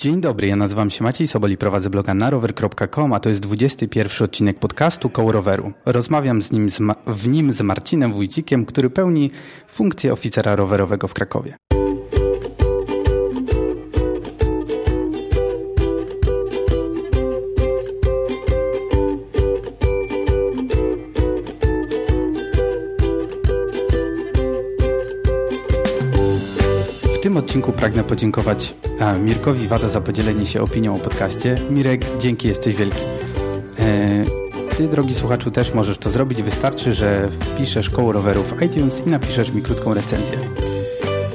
Dzień dobry, ja nazywam się Maciej Sobol i prowadzę bloga narower.com, a to jest 21 odcinek podcastu Koło Roweru. Rozmawiam z nim, z w nim z Marcinem Wójcikiem, który pełni funkcję oficera rowerowego w Krakowie. Tym odcinku pragnę podziękować Mirkowi Wada za podzielenie się opinią o podcaście. Mirek, dzięki, jesteś wielki. E, ty, drogi słuchaczu, też możesz to zrobić. Wystarczy, że wpiszesz koło rowerów iTunes i napiszesz mi krótką recenzję.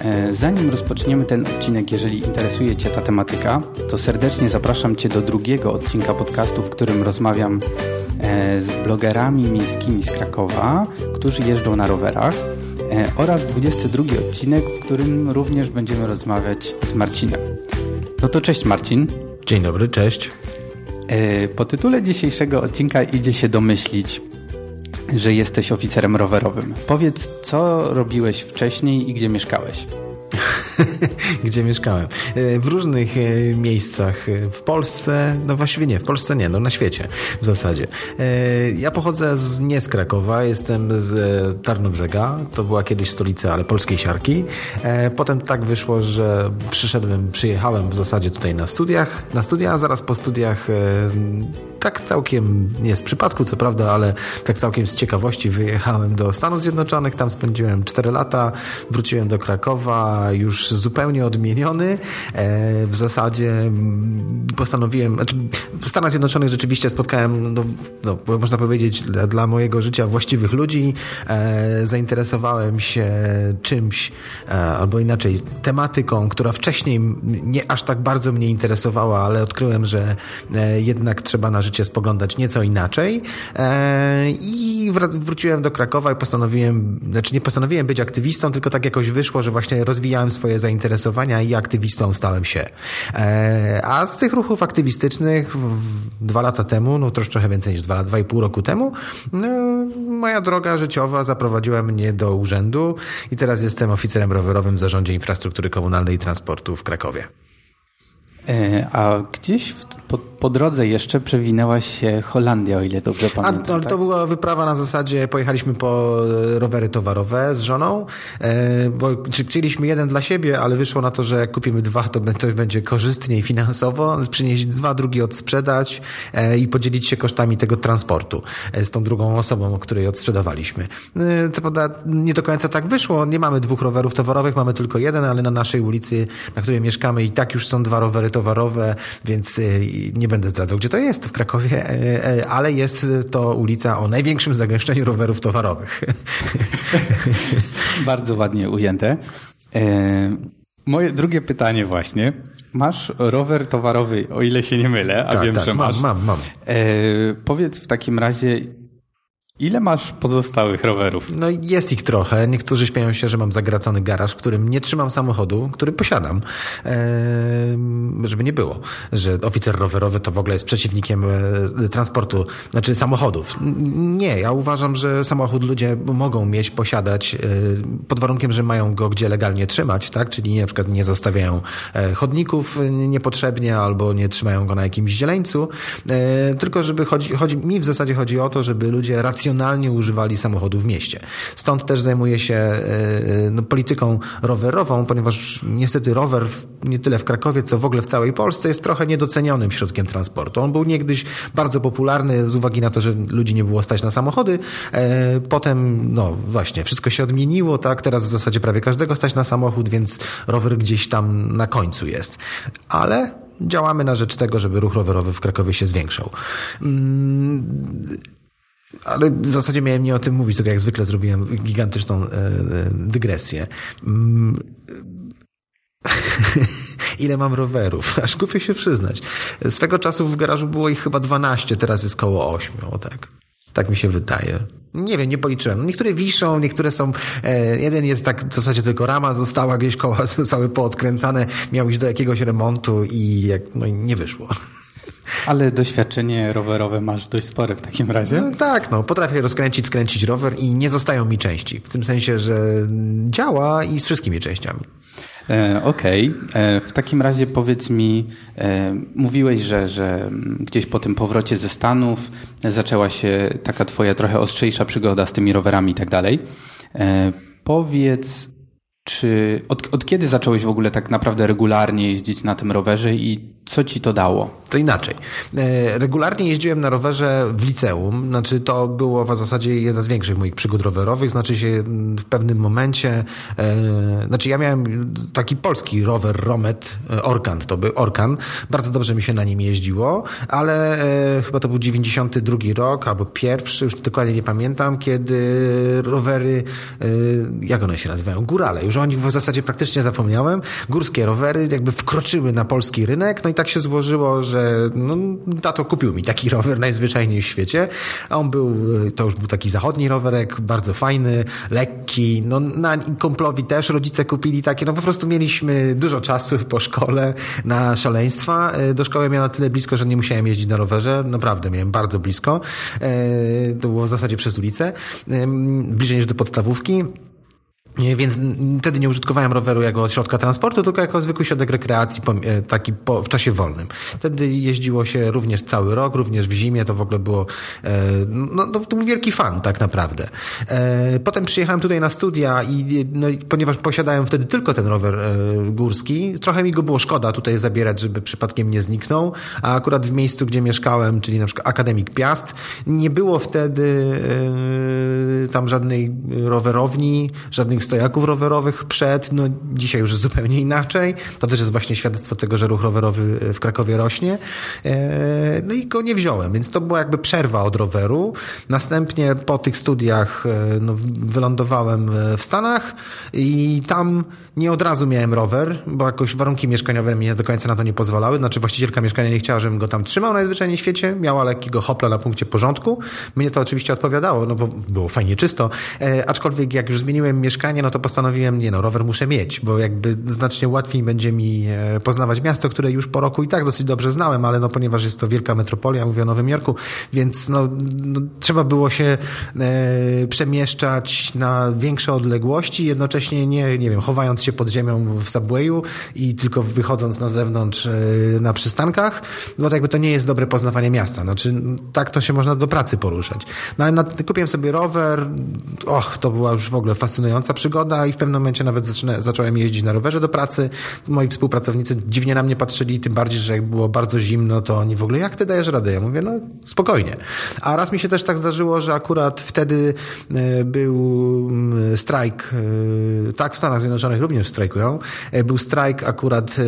E, zanim rozpoczniemy ten odcinek, jeżeli interesuje Cię ta tematyka, to serdecznie zapraszam Cię do drugiego odcinka podcastu, w którym rozmawiam e, z blogerami miejskimi z Krakowa, którzy jeżdżą na rowerach. E, oraz 22 odcinek, w którym również będziemy rozmawiać z Marcinem. No to cześć Marcin. Dzień dobry, cześć. E, po tytule dzisiejszego odcinka idzie się domyślić, że jesteś oficerem rowerowym. Powiedz, co robiłeś wcześniej i gdzie mieszkałeś? gdzie mieszkałem. E, w różnych e, miejscach e, w Polsce, no właściwie nie, w Polsce nie, no na świecie w zasadzie. Ja pochodzę z, nie z Krakowa, jestem z Tarnobrzega, to była kiedyś stolica, ale polskiej siarki. Potem tak wyszło, że przyszedłem, przyjechałem w zasadzie tutaj na studiach, na studia, a zaraz po studiach tak całkiem, nie z przypadku co prawda, ale tak całkiem z ciekawości wyjechałem do Stanów Zjednoczonych, tam spędziłem 4 lata, wróciłem do Krakowa, już zupełnie odmieniony. E, w zasadzie mm, postanowiłem, znaczy w Stanach Zjednoczonych rzeczywiście spotkałem, no, no można powiedzieć, dla, dla, mojego życia właściwych ludzi. E, zainteresowałem się czymś, e, albo inaczej, tematyką, która wcześniej nie aż tak bardzo mnie interesowała, ale odkryłem, że jednak trzeba na życie spoglądać nieco inaczej. I wróciłem do Krakowa i postanowiłem, znaczy nie postanowiłem być aktywistą, tylko tak jakoś wyszło, że właśnie rozwijałem swoje zainteresowania i aktywistą stałem się. E, a z tych ruchów aktywistycznych dwa lata temu, no troszkę więcej niż dwa lata, dwa i pół roku temu, no, moja droga życiowa zaprowadziła mnie do urzędu i teraz jestem oficerem rowerowym w Zarządzie Infrastruktury Komunalnej i Transportu w Krakowie. E, a gdzieś w, po, po, drodze jeszcze przewinęła się Holandia, o ile dobrze pamiętam. A, ale tak? to była wyprawa na zasadzie, pojechaliśmy po rowery towarowe z żoną, e, bo chcieliśmy jeden dla siebie, ale wyszło na to, że jak kupimy dwa, to, będzie korzystniej finansowo, przynieść dwa, drugi odsprzedać e, i podzielić się kosztami tego transportu z tą drugą osobą, o której odsprzedawaliśmy. Co prawda nie do końca tak wyszło, nie mamy dwóch rowerów towarowych, mamy tylko jeden, ale na naszej ulicy, na której mieszkamy i tak już są dwa rowery towarowe, więc nie będę zdradzał, gdzie to jest w Krakowie, e, e, ale jest to ulica o największym zagęszczeniu rowerów towarowych. Bardzo ładnie ujęte. E, moje drugie pytanie właśnie. Masz rower towarowy, o ile się nie mylę, a tak, wiem, tak, że masz. Mam, mam, mam. powiedz w takim razie, Ile masz pozostałych rowerów? No jest ich trochę. Niektórzy śmieją się, że mam zagracony garaż, w którym nie trzymam samochodu, który posiadam. Eee, żeby nie było, że oficer rowerowy to w ogóle jest przeciwnikiem e, transportu, znaczy samochodów. Nie, ja uważam, że samochód ludzie mogą mieć, posiadać e, pod warunkiem, że mają go gdzie legalnie trzymać, tak? Czyli na przykład nie zostawiają e, chodników niepotrzebnie albo nie trzymają go na jakimś zieleńcu. Tylko żeby chodzi, chodzi, mi w zasadzie chodzi o to, żeby ludzie racjonalnie racjonalnie używali samochodu w mieście. Stąd też zajmuję się e, e, no, polityką rowerową, ponieważ niestety rower nie tyle w Krakowie, co w ogóle w całej Polsce jest trochę niedocenionym środkiem transportu. On był niegdyś bardzo popularny z uwagi na to, że ludzi nie było stać na samochody. E, potem, no właśnie, wszystko się odmieniło, tak? Teraz w zasadzie prawie każdego stać na samochód, więc rower gdzieś tam na końcu jest. Ale działamy na rzecz tego, żeby ruch rowerowy w Krakowie się zwiększał. Mm, ale w zasadzie miałem nie o tym mówić, tylko jak zwykle zrobiłem gigantyczną e, e, dygresję. Mm. Ile mam rowerów? Aż kupię się przyznać. Swego czasu w garażu było ich chyba 12, teraz jest koło 8, o tak. Tak mi się wydaje. Nie wiem, nie policzyłem. Niektóre wiszą, niektóre są. E, jeden jest tak, w zasadzie tylko rama została, gdzieś koła zostały poodkręcane, miał iść do jakiegoś remontu i jak, no, nie wyszło. Ale doświadczenie rowerowe masz dość spore w takim razie? No, tak, no. Potrafię rozkręcić, skręcić rower i nie zostają mi części. W tym sensie, że działa i z wszystkimi częściami. E, Okej. Okay. E, w takim razie powiedz mi, e, mówiłeś, że, że gdzieś po tym powrocie ze Stanów zaczęła się taka twoja trochę ostrzejsza przygoda z tymi rowerami i tak dalej. E, powiedz, czy od, od kiedy zacząłeś w ogóle tak naprawdę regularnie jeździć na tym rowerze i co ci to dało? To inaczej. E, regularnie jeździłem na rowerze w liceum. Znaczy, to było w zasadzie jedna z większych moich przygód rowerowych. Znaczy się w pewnym momencie, e, znaczy ja miałem taki polski rower Romet e, Orkan, to był Orkan. Bardzo dobrze mi się na nim jeździło, ale chyba to był 92 rok albo pierwszy, już dokładnie nie pamiętam, kiedy rowery, jak one się nazywają? Górale. Już o nich w zasadzie praktycznie zapomniałem. Górskie rowery jakby wkroczyły na polski rynek, no i tak się złożyło, że no, tato kupił mi taki rower najzwyczajniej w świecie. A on był, to już był taki zachodni rowerek, bardzo fajny, lekki. No, na komplowi też rodzice kupili takie. No po prostu mieliśmy dużo czasu po szkole na szaleństwa. E, do szkoły miałem na tyle blisko, że nie musiałem jeździć na rowerze. Naprawdę miałem bardzo blisko. E, to było w zasadzie przez ulicę. Bliżej niż do podstawówki. Więc wtedy nie użytkowałem roweru jako środka transportu, tylko jako zwykły środek rekreacji, e, taki po, w czasie wolnym. Wtedy jeździło się również cały rok, również w zimie, to w ogóle było, e, no, no to był wielki fan tak naprawdę. E, potem przyjechałem tutaj na studia i no, ponieważ posiadałem wtedy tylko ten rower górski, trochę mi go było szkoda tutaj zabierać, żeby przypadkiem nie zniknął, a akurat w miejscu, gdzie mieszkałem, czyli na przykład Akademik Piast, nie było wtedy tam żadnej rowerowni, żadnych stojaków rowerowych przed, no dzisiaj już zupełnie inaczej. To też jest właśnie świadectwo tego, że ruch rowerowy w Krakowie rośnie. E, no i go nie wziąłem, więc to była jakby przerwa od roweru. Następnie po tych studiach e, no, wylądowałem w Stanach i tam nie od razu miałem rower, bo jakoś warunki mieszkaniowe mi do końca na to nie pozwalały. Znaczy właścicielka mieszkania nie chciała, żebym go tam trzymał najzwyczajniej w świecie. Miała lekkiego hopla na punkcie porządku. Mnie to oczywiście odpowiadało, no bo było fajnie czysto. E, aczkolwiek jak już zmieniłem mieszkanie, no to postanowiłem, nie no, rower muszę mieć, bo jakby znacznie łatwiej będzie mi e, poznawać miasto, które już po roku i tak dosyć dobrze znałem, ale no ponieważ jest to wielka metropolia, mówię o Nowym Jorku, więc no, no trzeba było się e, przemieszczać na większe odległości, jednocześnie nie, nie wiem, chowając się pod ziemią w subwayu i tylko wychodząc na zewnątrz e, na przystankach, bo to jakby to nie jest dobre poznawanie miasta. Znaczy, tak to się można do pracy poruszać. No ale kupiłem sobie rower, och, to była już w ogóle fascynująca przygoda i w pewnym momencie nawet zaczynę, zacząłem jeździć na rowerze do pracy. Moi współpracownicy dziwnie na mnie patrzyli, tym bardziej, że jak było bardzo zimno, to oni w ogóle, jak ty dajesz radę? Ja mówię, no spokojnie. A raz mi się też tak zdarzyło, że akurat wtedy e, był mm, strajk, e, tak w Stanach Zjednoczonych również również strajkują. E, był strajk akurat, e,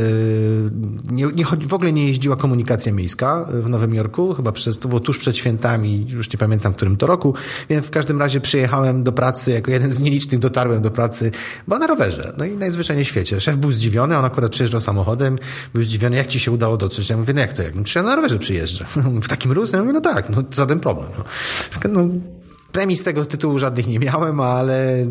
nie, nie, w ogóle nie jeździła komunikacja miejska w Nowym Jorku, chyba przez, to było tuż przed świętami, już nie pamiętam w którym to roku, więc w każdym razie przyjechałem do pracy, jako jeden z nielicznych dotarłem do pracy, bo na rowerze. No i najzwyczajniej w świecie. Szef był zdziwiony, on akurat przyjeżdżał samochodem, był zdziwiony, jak ci się udało dotrzeć? Ja mówię, no jak to, jak? No, na rowerze przyjeżdża. w takim rusie? Ja mówię, no tak, no żaden problem. No. no Premii z tego tytułu żadnych nie miałem, ale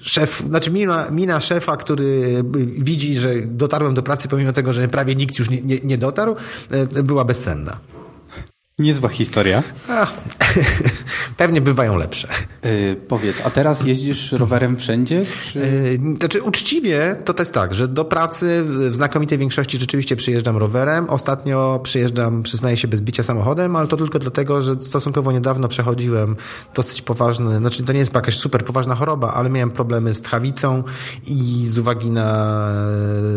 szef, znaczy mina, mina szefa, który widzi, że dotarłem do pracy pomimo tego, że prawie nikt już nie, nie, nie dotarł, e, była bezcenna. Niezła historia. A, pewnie bywają lepsze. Yy, powiedz, a teraz jeździsz rowerem wszędzie? Czy... Yy, znaczy uczciwie to jest tak, że do pracy w znakomitej większości rzeczywiście przyjeżdżam rowerem. Ostatnio przyjeżdżam, przyznaję się, bez bicia samochodem, ale to tylko dlatego, że stosunkowo niedawno przechodziłem dosyć poważny, znaczy to nie jest jakaś super poważna choroba, ale miałem problemy z tchawicą i z uwagi na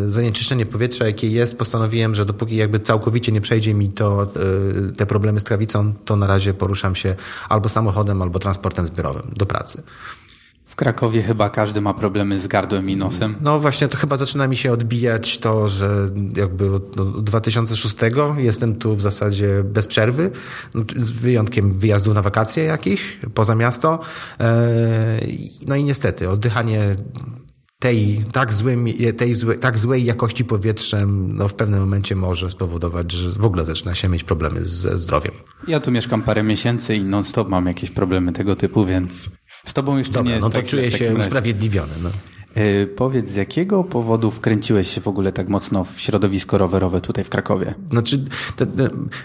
zanieczyszczenie powietrza, jakie jest, postanowiłem, że dopóki jakby całkowicie nie przejdzie mi to yy, te problemy problemy z trawicą, to na razie poruszam się albo samochodem, albo transportem zbiorowym do pracy. W Krakowie chyba każdy ma problemy z gardłem i nosem. No właśnie, to chyba zaczyna mi się odbijać to, że jakby od 2006 jestem tu w zasadzie bez przerwy, no, z wyjątkiem wyjazdów na wakacje jakichś poza miasto. E, no i niestety, oddychanie tej tak, złym, tej złe, tak złej jakości powietrzem no, w pewnym momencie może spowodować, że w ogóle zaczyna się mieć problemy ze zdrowiem. Ja tu mieszkam parę miesięcy i non-stop mam jakieś problemy tego typu, więc z tobą jeszcze Dobra, nie jest no to tak czuję się usprawiedliwiony. No. Yy, powiedz, z jakiego powodu wkręciłeś się w ogóle tak mocno w środowisko rowerowe tutaj w Krakowie? Znaczy, to,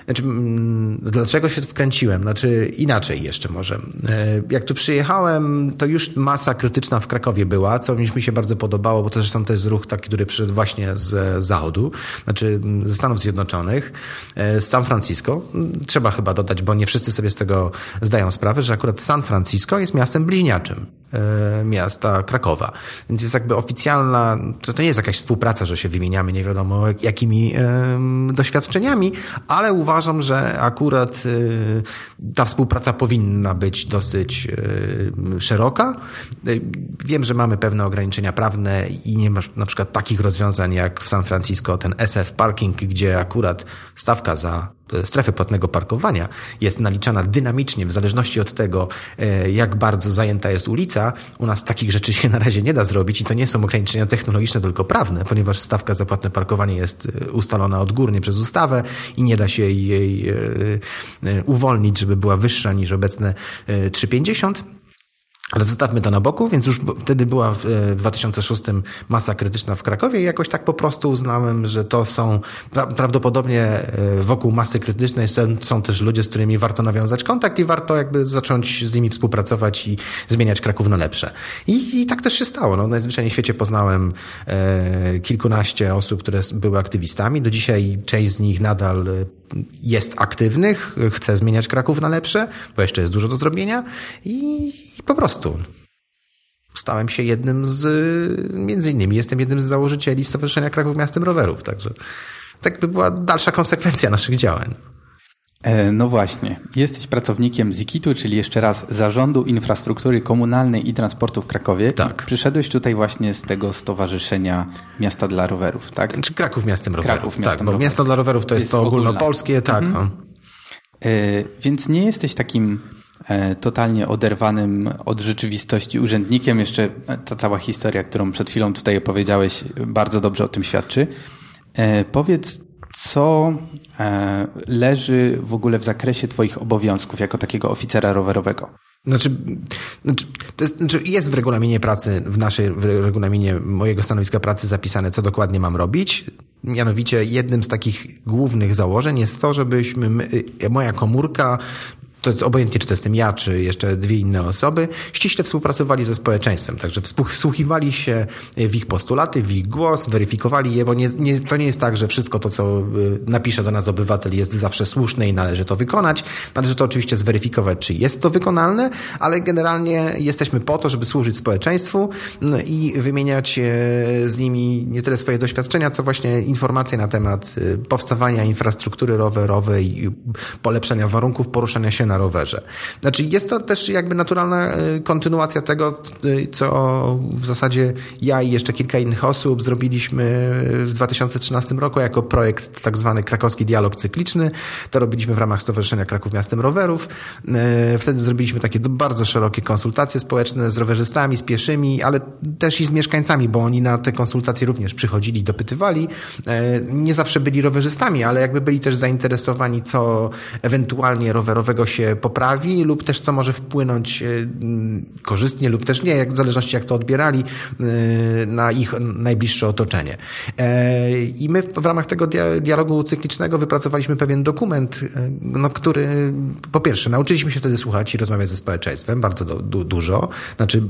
znaczy mm, dlaczego się wkręciłem? Znaczy, inaczej jeszcze może. E, jak tu przyjechałem, to już masa krytyczna w Krakowie była, co mi się bardzo podobało, bo to zresztą to jest ruch taki, który przyszedł właśnie z zachodu, znaczy ze Stanów Zjednoczonych, e, z San Francisco. Trzeba chyba dodać, bo nie wszyscy sobie z tego zdają sprawę, że akurat San Francisco jest miastem bliźniaczym e, miasta Krakowa. Więc jest jakby oficjalna, to, to nie jest jakaś współpraca, że się wymieniamy nie wiadomo jakimi doświadczeniami, ale uważam, że akurat ta współpraca powinna być dosyć szeroka. Wiem, że mamy pewne ograniczenia prawne i nie ma na przykład takich rozwiązań jak w San Francisco ten SF Parking, gdzie akurat stawka za e, strefę płatnego parkowania jest naliczana dynamicznie w zależności od tego, e, jak bardzo zajęta jest ulica. U nas takich rzeczy się na razie nie da zrobić i to nie są ograniczenia technologiczne, tylko prawne, ponieważ stawka za płatne parkowanie jest e, ustalona odgórnie przez ustawę i nie da się jej uwolnić, żeby była wyższa niż obecne 3,50. Ale zostawmy to na boku, więc już wtedy była w 2006 e, masa krytyczna w Krakowie i jakoś tak po prostu uznałem, że to są prawdopodobnie e, wokół masy krytycznej są, też ludzie, z którymi warto nawiązać kontakt i warto jakby zacząć z nimi współpracować i zmieniać Kraków na lepsze. I, i tak też się stało. No, najzwyczajniej w świecie poznałem e, kilkunaście osób, które były aktywistami. Do dzisiaj część z nich nadal jest aktywnych, chce zmieniać Kraków na lepsze, bo jeszcze jest dużo do zrobienia i, i po prostu stałem się jednym z, między innymi, jestem jednym z założycieli Stowarzyszenia Kraków Miastem Rowerów, także tak by była dalsza konsekwencja naszych działań. E, no właśnie. Jesteś pracownikiem ZIKIT-u, czyli jeszcze raz Zarządu Infrastruktury Komunalnej i Transportu w Krakowie. Tak. Przyszedłeś tutaj właśnie z tego Stowarzyszenia Miasta dla Rowerów, tak? Czy znaczy Kraków Miastem Rowerów. Kraków Miastem tak, bo Rowerów. Miasto dla Rowerów to jest, jest to ogólnopolskie, tak. Mhm. No. E, więc nie jesteś takim E, totalnie oderwanym od rzeczywistości urzędnikiem. Jeszcze ta cała historia, którą przed chwilą tutaj opowiedziałeś, bardzo dobrze o tym świadczy. Powiedz, co e, leży w ogóle w zakresie Twoich obowiązków jako takiego oficera rowerowego? Znaczy, znaczy, jest, znaczy jest w regulaminie pracy, w naszej w regulaminie mojego stanowiska pracy zapisane, co dokładnie mam robić. Mianowicie jednym z takich głównych założeń jest to, żebyśmy, my, moja komórka to jest obojętnie, czy to jestem ja, czy jeszcze dwie inne osoby, ściśle współpracowali ze społeczeństwem, także wsłuchiwali się w ich postulaty, w ich głos, weryfikowali je, bo nie, nie, to nie jest tak, że wszystko to, co y, napisze do nas obywatel jest zawsze słuszne i należy to wykonać. Należy to oczywiście zweryfikować, czy jest to wykonalne, ale generalnie jesteśmy po to, żeby służyć społeczeństwu no i wymieniać e, z nimi nie tyle swoje doświadczenia, co właśnie informacje na temat y, powstawania infrastruktury rowerowej polepszenia warunków poruszania się na rowerze. Znaczy jest to też jakby naturalna e, kontynuacja tego, e, co w zasadzie ja i jeszcze kilka innych osób zrobiliśmy w 2013 roku jako projekt tak zwany krakowski dialog cykliczny. To robiliśmy w ramach Stowarzyszenia Kraków Miastem Rowerów. E, wtedy zrobiliśmy takie bardzo szerokie konsultacje społeczne z rowerzystami, z pieszymi, ale też i z mieszkańcami, bo oni na te konsultacje również przychodzili, dopytywali. Nie zawsze byli rowerzystami, ale jakby byli też zainteresowani, co ewentualnie rowerowego się się poprawi lub też co może wpłynąć e, korzystnie lub też nie, jak, w zależności jak to odbierali, e, na ich najbliższe otoczenie. E, I my w ramach tego dialogu cyklicznego wypracowaliśmy pewien dokument, no, który po pierwsze nauczyliśmy się wtedy słuchać i rozmawiać ze społeczeństwem, bardzo du dużo, znaczy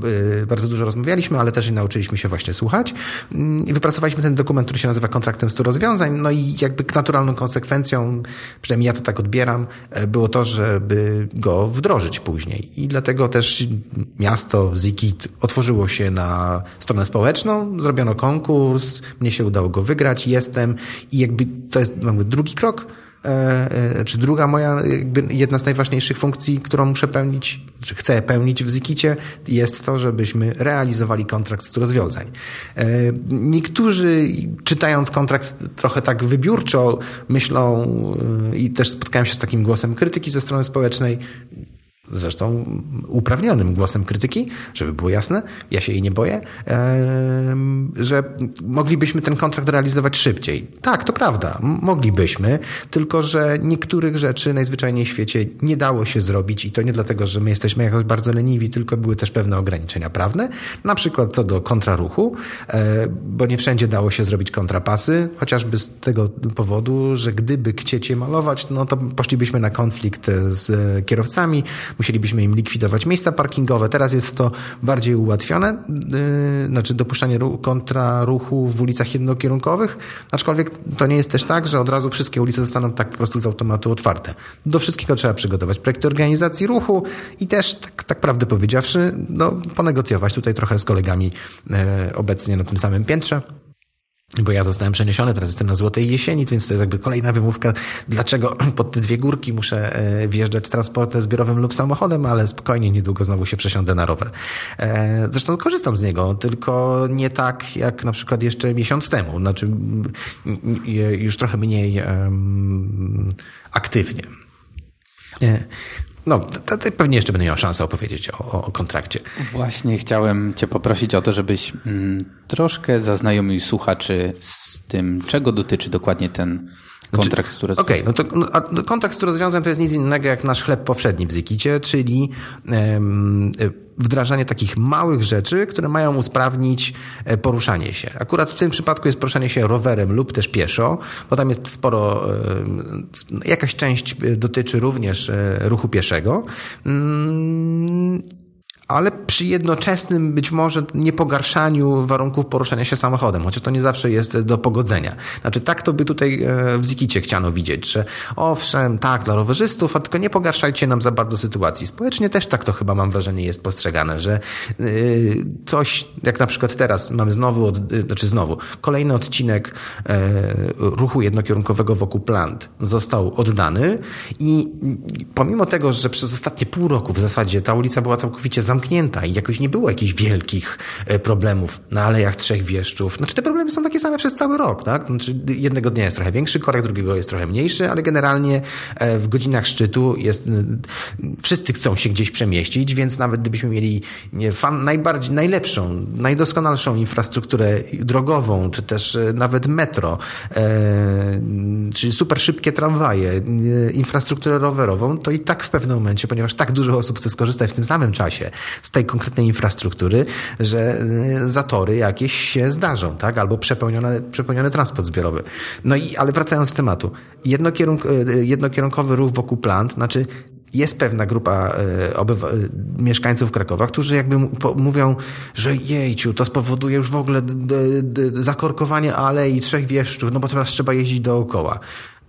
bardzo dużo rozmawialiśmy, ale też i nauczyliśmy się właśnie słuchać. Mm, I wypracowaliśmy ten dokument, który się nazywa kontraktem 100 rozwiązań, no i jakby naturalną konsekwencją, przynajmniej ja to tak odbieram, było to, żeby go wdrożyć później. I dlatego też miasto Zikit otworzyło się na stronę społeczną, zrobiono konkurs, mnie się udało go wygrać, jestem i jakby to jest jakby drugi krok, czy druga moja, jedna z najważniejszych funkcji, którą muszę pełnić, czy chcę pełnić w Zikicie, jest to, żebyśmy realizowali kontrakt 100 rozwiązań. E, niektórzy, czytając kontrakt trochę tak wybiórczo, myślą i też spotkałem się z takim głosem krytyki ze strony społecznej, zresztą uprawnionym głosem krytyki, żeby było jasne, ja się jej nie boję, że moglibyśmy ten kontrakt realizować szybciej. Tak, to prawda, moglibyśmy, tylko że niektórych rzeczy najzwyczajniej w świecie nie dało się zrobić i to nie dlatego, że my jesteśmy jakoś bardzo leniwi, tylko były też pewne ograniczenia prawne, na przykład co do kontraruchu, e, bo nie wszędzie dało się zrobić kontrapasy, chociażby z tego powodu, że gdyby chcieć je malować, no to poszlibyśmy na konflikt z kierowcami, musielibyśmy im likwidować miejsca parkingowe. Teraz jest to bardziej ułatwione, yy, znaczy dopuszczanie kontraruchu w ulicach jednokierunkowych, aczkolwiek to nie jest też tak, że od razu wszystkie ulice zostaną tak po prostu z automatu otwarte. Do wszystkiego trzeba przygotować projekty organizacji ruchu i też, tak, tak prawdę powiedziawszy, no, ponegocjować tutaj trochę z kolegami e, obecnie na tym samym piętrze bo ja zostałem przeniesiony, teraz jestem na Złotej Jesieni, więc to jest jakby kolejna wymówka, dlaczego pod te dwie górki muszę e, wjeżdżać transportem zbiorowym lub samochodem, ale spokojnie, niedługo znowu się przesiądę na rower. E, zresztą korzystam z niego, tylko nie tak jak na przykład jeszcze miesiąc temu, znaczy już trochę mniej aktywnie. No, to, to, pewnie jeszcze będę miał szansę opowiedzieć o, o, kontrakcie. Właśnie chciałem Cię poprosić o to, żebyś mm, troszkę zaznajomił słuchaczy z tym, czego dotyczy dokładnie ten kontrakt z rozwiązań. Okej, okay, no to no, kontrakt z rozwiązań to jest nic innego jak nasz chleb powszedni w Zikicie, czyli um, wdrażanie takich małych rzeczy, które mają usprawnić e, poruszanie się. Akurat w tym przypadku jest poruszanie się rowerem lub też pieszo, bo tam jest sporo, e, jakaś część e, dotyczy również ruchu pieszego. Ale przy jednoczesnym być może nie pogarszaniu warunków poruszania się samochodem, chociaż to nie zawsze jest do pogodzenia. Znaczy tak to by tutaj e, w Zikicie chciano widzieć, że owszem, tak, dla rowerzystów, a tylko nie pogarszajcie nam za bardzo sytuacji. Społecznie też tak to chyba mam wrażenie jest postrzegane, że e, coś, jak na przykład teraz mamy znowu, e, znaczy znowu, kolejny odcinek ruchu jednokierunkowego wokół plant został oddany i pomimo tego, że przez ostatnie pół roku w zasadzie ta ulica była całkowicie zamknięta, zamknięta i jakoś nie było jakichś wielkich e, problemów na Alejach Trzech Wieszczów. Znaczy te problemy są takie same przez cały rok, tak? Znaczy jednego dnia jest trochę większy korek, drugiego jest trochę mniejszy, ale generalnie e, w godzinach szczytu jest, wszyscy chcą się gdzieś przemieścić, więc nawet gdybyśmy mieli fan, najbardziej, najlepszą, najdoskonalszą infrastrukturę drogową, czy też e, nawet metro, czy super szybkie tramwaje, infrastrukturę rowerową, to i tak w pewnym momencie, ponieważ tak dużo osób chce skorzystać w tym samym czasie z tej konkretnej infrastruktury, że y, zatory jakieś się zdarzą, tak? Albo przepełnione, przepełniony transport zbiorowy. No i, ale wracając do tematu. Jednokierunk, y, jednokierunkowy ruch wokół plant, znaczy jest pewna grupa y, mieszkańców Krakowa, którzy jakby mówią, że jejciu, to spowoduje już w ogóle zakorkowanie alei trzech wieszczów, no bo teraz trzeba jeździć dookoła.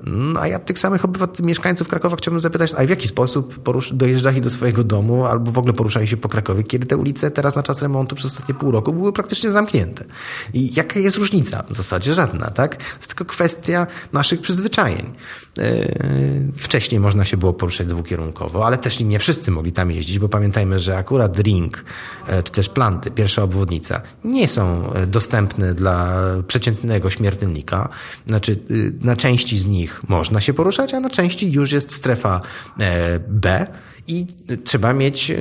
No, a ja tych samych obywateli, mieszkańców Krakowa chciałbym zapytać, a w jaki sposób porusz, dojeżdżali do swojego domu albo w ogóle poruszali się po Krakowie, kiedy te ulice teraz na czas remontu przez ostatnie pół roku były praktycznie zamknięte? I jaka jest różnica? W zasadzie żadna, tak? To jest tylko kwestia naszych przyzwyczajeń. Yy, wcześniej można się było poruszać dwukierunkowo, ale też nie wszyscy mogli tam jeździć, bo pamiętajmy, że akurat ring, e, czy też planty, pierwsza obwodnica, nie są e, dostępne dla przeciętnego śmiertelnika. Znaczy, y, na części z nich nich można się poruszać, a na części już jest strefa e, B i trzeba mieć e,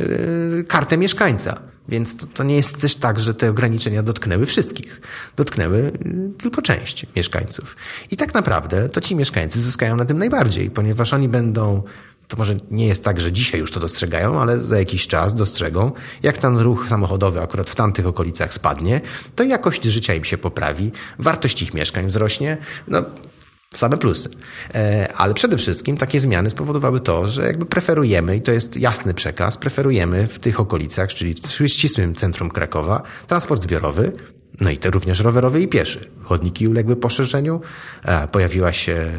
kartę mieszkańca. Więc to, to, nie jest też tak, że te ograniczenia dotknęły wszystkich. Dotknęły e, tylko część mieszkańców. I tak naprawdę to ci mieszkańcy zyskają na tym najbardziej, ponieważ oni będą to może nie jest tak, że dzisiaj już to dostrzegają, ale za jakiś czas dostrzegą, jak ten ruch samochodowy akurat w tamtych okolicach spadnie, to jakość życia im się poprawi, wartość ich mieszkań wzrośnie. No, Same plusy. E, ale przede wszystkim takie zmiany spowodowały to, że jakby preferujemy, i to jest jasny przekaz, preferujemy w tych okolicach, czyli w ścisłym centrum Krakowa, transport zbiorowy, no i to również rowerowy i pieszy. Chodniki uległy poszerzeniu, e, pojawiła się,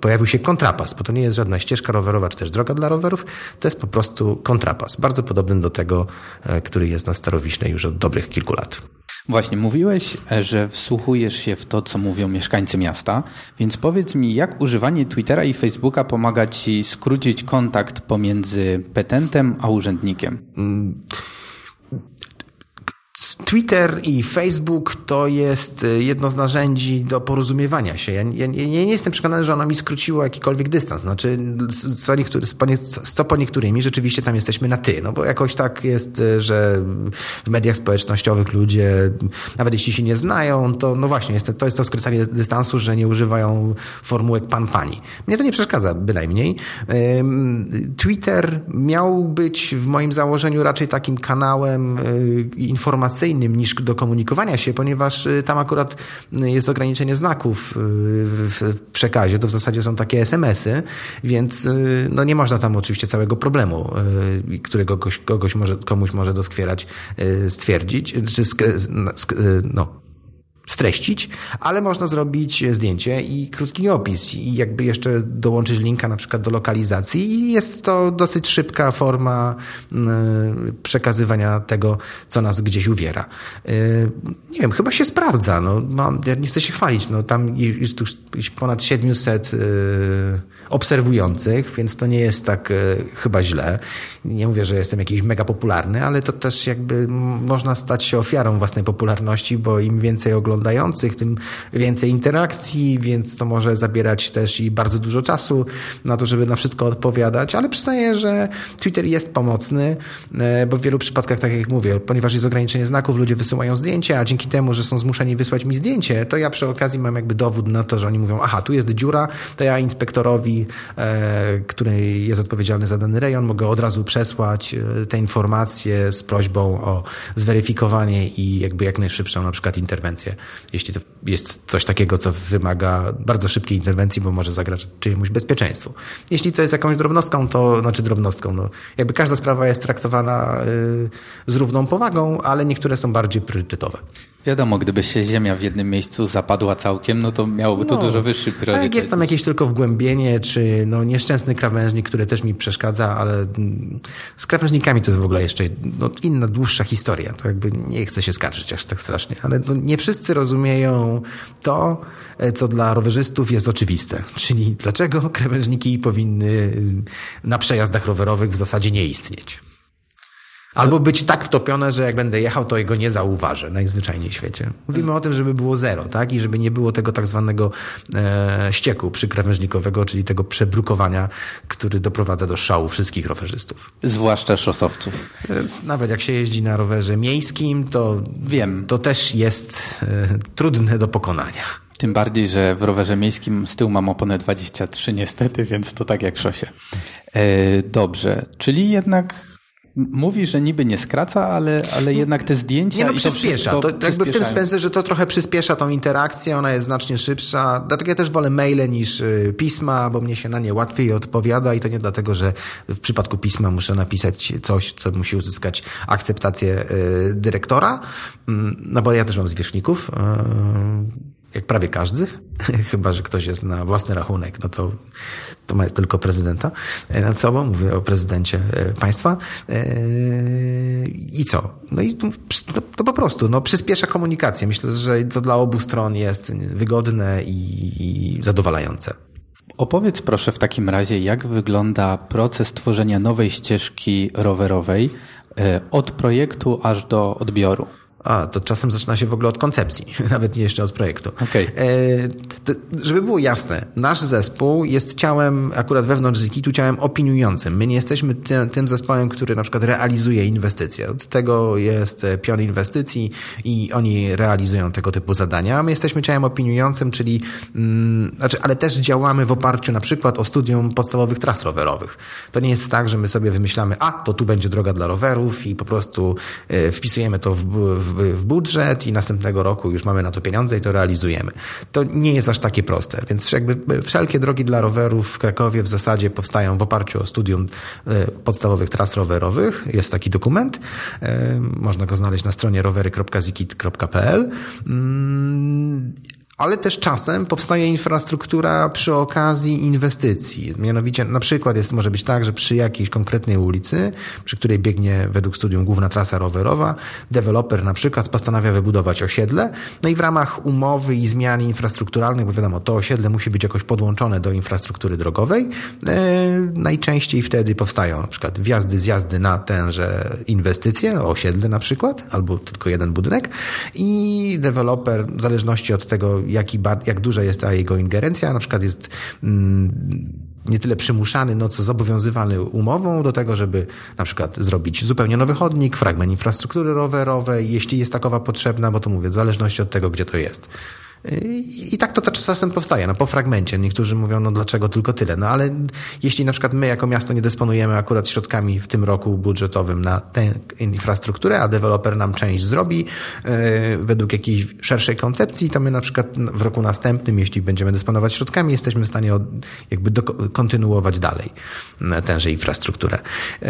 pojawił się kontrapas, bo to nie jest żadna ścieżka rowerowa czy też droga dla rowerów, to jest po prostu kontrapas, bardzo podobny do tego, e, który jest na Starowiśnej już od dobrych kilku lat. Właśnie, mówiłeś, że wsłuchujesz się w to, co mówią mieszkańcy miasta, więc powiedz mi, jak używanie Twittera i Facebooka pomaga ci skrócić kontakt pomiędzy petentem a urzędnikiem? Mm Twitter i Facebook to jest y, jedno z narzędzi do porozumiewania się. Ja, ja, ja, nie jestem przekonany, że ono mi skróciło jakikolwiek dystans. Znaczy, co, niektóry, co po niektórymi rzeczywiście tam jesteśmy na ty, no bo jakoś tak jest, y, że w mediach społecznościowych ludzie, nawet jeśli się nie znają, to no właśnie, jest, to jest to skracanie dystansu, że nie używają formułek pan, pani. Mnie to nie przeszkadza, bynajmniej. Twitter miał być w moim założeniu raczej takim kanałem y, informacyjnym, informacyjnym niż do komunikowania się, ponieważ y, tam akurat y, jest ograniczenie znaków y, w przekazie, to w zasadzie są takie SMS-y, więc no nie można tam oczywiście całego problemu, którego kogoś, kogoś może, komuś może doskwierać, stwierdzić, czy no, streścić, ale można zrobić zdjęcie i krótki opis i jakby jeszcze dołączyć linka na przykład do lokalizacji i jest to dosyć szybka forma mm, przekazywania tego, co nas gdzieś uwiera. Y, nie wiem, chyba się sprawdza. No, mam, ja nie chcę się chwalić. No, tam jest już ponad 700 obserwujących, więc to nie jest tak chyba źle. Nie mówię, że jestem jakiś mega popularny, ale to też jakby można stać się ofiarą własnej popularności, bo im więcej oglądających, tym więcej interakcji, więc to może zabierać też i bardzo dużo czasu na to, żeby na wszystko odpowiadać, ale przyznaję, że Twitter jest pomocny, e, bo w wielu przypadkach, tak jak mówię, ponieważ jest ograniczenie znaków, ludzie wysyłają zdjęcia, a dzięki temu, że są zmuszeni wysłać mi zdjęcie, to ja przy okazji mam jakby dowód na to, że oni mówią, aha, tu jest dziura, to ja inspektorowi E, który jest odpowiedzialny za dany rejon, mogę od razu przesłać e, te informacje z prośbą o zweryfikowanie i jakby jak najszybszą na przykład interwencję, jeśli to jest coś takiego, co wymaga bardzo szybkiej interwencji, bo może zagrać czyjemuś bezpieczeństwu. Jeśli to jest jakąś drobnostką, to znaczy drobnostką, no jakby każda sprawa jest traktowana e, z równą powagą, ale niektóre są bardziej priorytetowe. Wiadomo, gdyby się ziemia w jednym miejscu zapadła całkiem, no to miałoby to no, dużo wyższy priorytet. Jak jest tam jakieś tylko wgłębienie, czy no nieszczęsny krawężnik, który też mi przeszkadza, ale z krawężnikami to jest w ogóle jeszcze no, inna, dłuższa historia. To jakby nie chcę się skarżyć aż tak strasznie, ale no, nie wszyscy rozumieją to, co dla rowerzystów jest oczywiste. Czyli dlaczego krawężniki powinny na przejazdach rowerowych w zasadzie nie istnieć. Albo być tak wtopione, że jak będę jechał, to jego nie zauważę najzwyczajniej w świecie. Mówimy o tym, żeby było zero, tak? I żeby nie było tego tak zwanego e, ścieku przykrawężnikowego, czyli tego przebrukowania, który doprowadza do szału wszystkich rowerzystów. Zwłaszcza szosowców. E, nawet jak się jeździ na rowerze miejskim, to wiem, to też jest e, trudne do pokonania. Tym bardziej, że w rowerze miejskim z tyłu mam oponę 23 niestety, więc to tak jak w szosie. E, dobrze, czyli jednak Mówi, że niby nie skraca, ale, ale jednak te zdjęcia. Nie, no przyspiesza. To, to jakby w tym sensie, że to trochę przyspiesza tą interakcję, ona jest znacznie szybsza. Dlatego ja też wolę maile niż y, pisma, bo mnie się na nie łatwiej odpowiada i to nie dlatego, że w przypadku pisma muszę napisać coś, co musi uzyskać akceptację y, dyrektora. Mm, no bo ja też mam zwierzchników y, jak prawie każdy, chyba że ktoś jest na własny rachunek, no to, to ma tylko prezydenta e, nad sobą, mówię o prezydencie e, państwa. E, I co? No i to, no, to po prostu no, przyspiesza komunikację. Myślę, że to dla obu stron jest wygodne i, i zadowalające. Opowiedz proszę w takim razie, jak wygląda proces tworzenia nowej ścieżki rowerowej od projektu aż do odbioru. A, to czasem zaczyna się w ogóle od koncepcji, nawet nie jeszcze od projektu. Okay. E, żeby było jasne, nasz zespół jest ciałem, akurat wewnątrz Zikitu, ciałem opiniującym. My nie jesteśmy tym, tym zespołem, który na przykład realizuje inwestycje. Od tego jest pion inwestycji i oni realizują tego typu zadania. My jesteśmy ciałem opiniującym, czyli, mm, znaczy, ale też działamy w oparciu na przykład o studium podstawowych tras rowerowych. To nie jest tak, że my sobie wymyślamy, a to tu będzie droga dla rowerów i po prostu e, wpisujemy to w, w w budżet i następnego roku już mamy na to pieniądze i to realizujemy. To nie jest aż takie proste, więc jakby wszelkie drogi dla rowerów w Krakowie w zasadzie powstają w oparciu o studium e, podstawowych tras rowerowych. Jest taki dokument. E, można go znaleźć na stronie rowery.zikit.pl ale też czasem powstaje infrastruktura przy okazji inwestycji. Mianowicie, na przykład jest, może być tak, że przy jakiejś konkretnej ulicy, przy której biegnie według studium główna trasa rowerowa, deweloper na przykład postanawia wybudować osiedle, no i w ramach umowy i zmian infrastrukturalnych, bo wiadomo, to osiedle musi być jakoś podłączone do infrastruktury drogowej, e, najczęściej wtedy powstają na przykład wjazdy, zjazdy na tenże inwestycje, osiedle na przykład, albo tylko jeden budynek i deweloper, w zależności od tego, jaki, jak duża jest ta jego ingerencja, na przykład jest mm, nie tyle przymuszany, no co zobowiązywany umową do tego, żeby na przykład zrobić zupełnie nowy chodnik, fragment infrastruktury rowerowej, jeśli jest takowa potrzebna, bo to mówię, w zależności od tego, gdzie to jest. I tak to czasem powstaje, no po fragmencie. Niektórzy mówią, no dlaczego tylko tyle? No ale jeśli na przykład my jako miasto nie dysponujemy akurat środkami w tym roku budżetowym na tę infrastrukturę, a deweloper nam część zrobi yy, według jakiejś szerszej koncepcji, to my na przykład w roku następnym, jeśli będziemy dysponować środkami, jesteśmy w stanie od, jakby do, kontynuować dalej tęże infrastrukturę. Yy,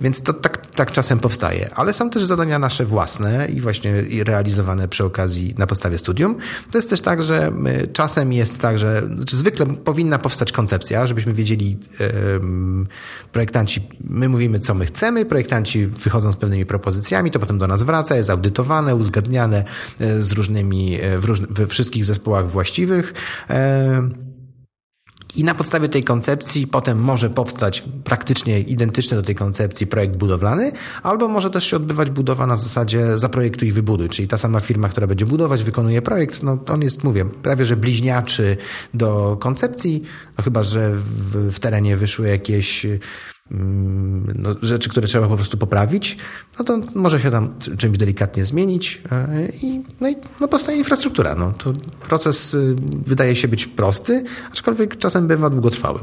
więc to tak, tak czasem powstaje. Ale są też zadania nasze własne i właśnie realizowane przy okazji na podstawie studium. To jest też tak, że czasem jest tak, że znaczy zwykle powinna powstać koncepcja, żebyśmy wiedzieli, projektanci, my mówimy, co my chcemy, projektanci wychodzą z pewnymi propozycjami, to potem do nas wraca, jest audytowane, uzgadniane e, z różnymi, e, w róż, we wszystkich zespołach właściwych. I na podstawie tej koncepcji potem może powstać praktycznie identyczny do tej koncepcji projekt budowlany, albo może też się odbywać budowa na zasadzie zaprojektuj i wybuduj, czyli ta sama firma, która będzie budować, wykonuje projekt, no on jest, mówię, prawie że bliźniaczy do koncepcji, no chyba, że w, w terenie wyszły jakieś no, rzeczy, które trzeba po prostu poprawić, no to może się tam czymś delikatnie zmienić e, i, no i no powstaje infrastruktura. No, to proces y, wydaje się być prosty, aczkolwiek czasem bywa długotrwały.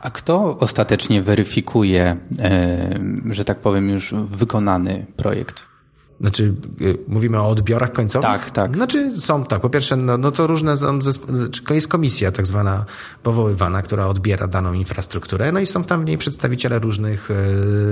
A kto ostatecznie weryfikuje, e, że tak powiem, już wykonany projekt? Znaczy, y, mówimy o odbiorach końcowych? Tak, tak. Znaczy, są tak. Po pierwsze, no, no to różne są, jest komisja tak zwana powoływana, która odbiera daną infrastrukturę, no i są tam w niej przedstawiciele różnych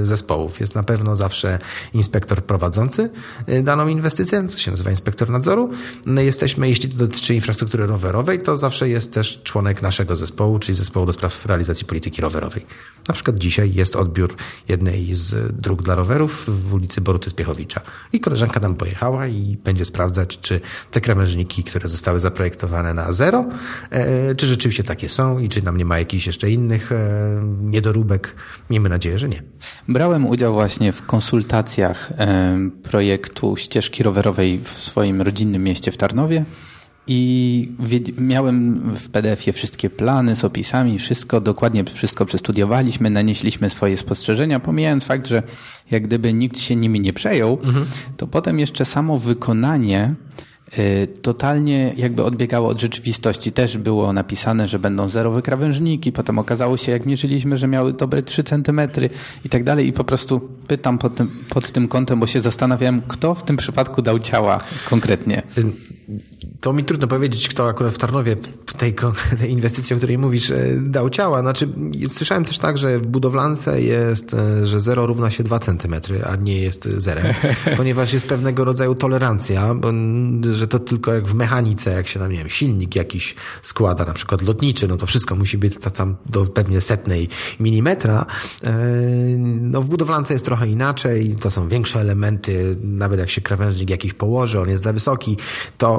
y, zespołów. Jest na pewno zawsze inspektor prowadzący y, daną inwestycję, to się nazywa inspektor nadzoru. No jesteśmy, jeśli to dotyczy infrastruktury rowerowej, to zawsze jest też członek naszego zespołu, czyli zespołu do spraw realizacji polityki rowerowej. Na przykład dzisiaj jest odbiór jednej z dróg dla rowerów w ulicy Boruty Spiechowicza i koleżanka tam pojechała i będzie sprawdzać, czy te krawężniki, które zostały zaprojektowane na zero, e, czy rzeczywiście takie są i czy nam nie ma jakichś jeszcze innych e, niedoróbek. Miejmy nadzieję, że nie. Brałem udział właśnie w konsultacjach projektu ścieżki rowerowej w swoim rodzinnym mieście w Tarnowie. I miałem w PDF-ie wszystkie plany z opisami, wszystko, dokładnie wszystko przestudiowaliśmy, nanieśliśmy swoje spostrzeżenia, pomijając fakt, że jak gdyby nikt się nimi nie przejął, mhm. to potem jeszcze samo wykonanie y, totalnie jakby odbiegało od rzeczywistości. Też było napisane, że będą zerowe krawężniki, potem okazało się, jak mierzyliśmy, że miały dobre 3 centymetry i tak dalej i po prostu pytam pod tym, pod tym kątem, bo się zastanawiałem, kto w tym przypadku dał ciała konkretnie. To mi trudno powiedzieć, kto akurat w Tarnowie tej, tej inwestycji, o której mówisz, e, dał ciała. Znaczy, słyszałem też tak, że w budowlance jest, e, że 0 równa się 2 cm, a nie jest zerem, ponieważ jest pewnego rodzaju tolerancja, bo, że to tylko jak w mechanice, jak się tam, nie wiem, silnik jakiś składa, na przykład lotniczy, no to wszystko musi być tam do pewnie setnej milimetra. E, no w budowlance jest trochę inaczej, to są większe elementy, nawet jak się krawężnik jakiś położy, on jest za wysoki, to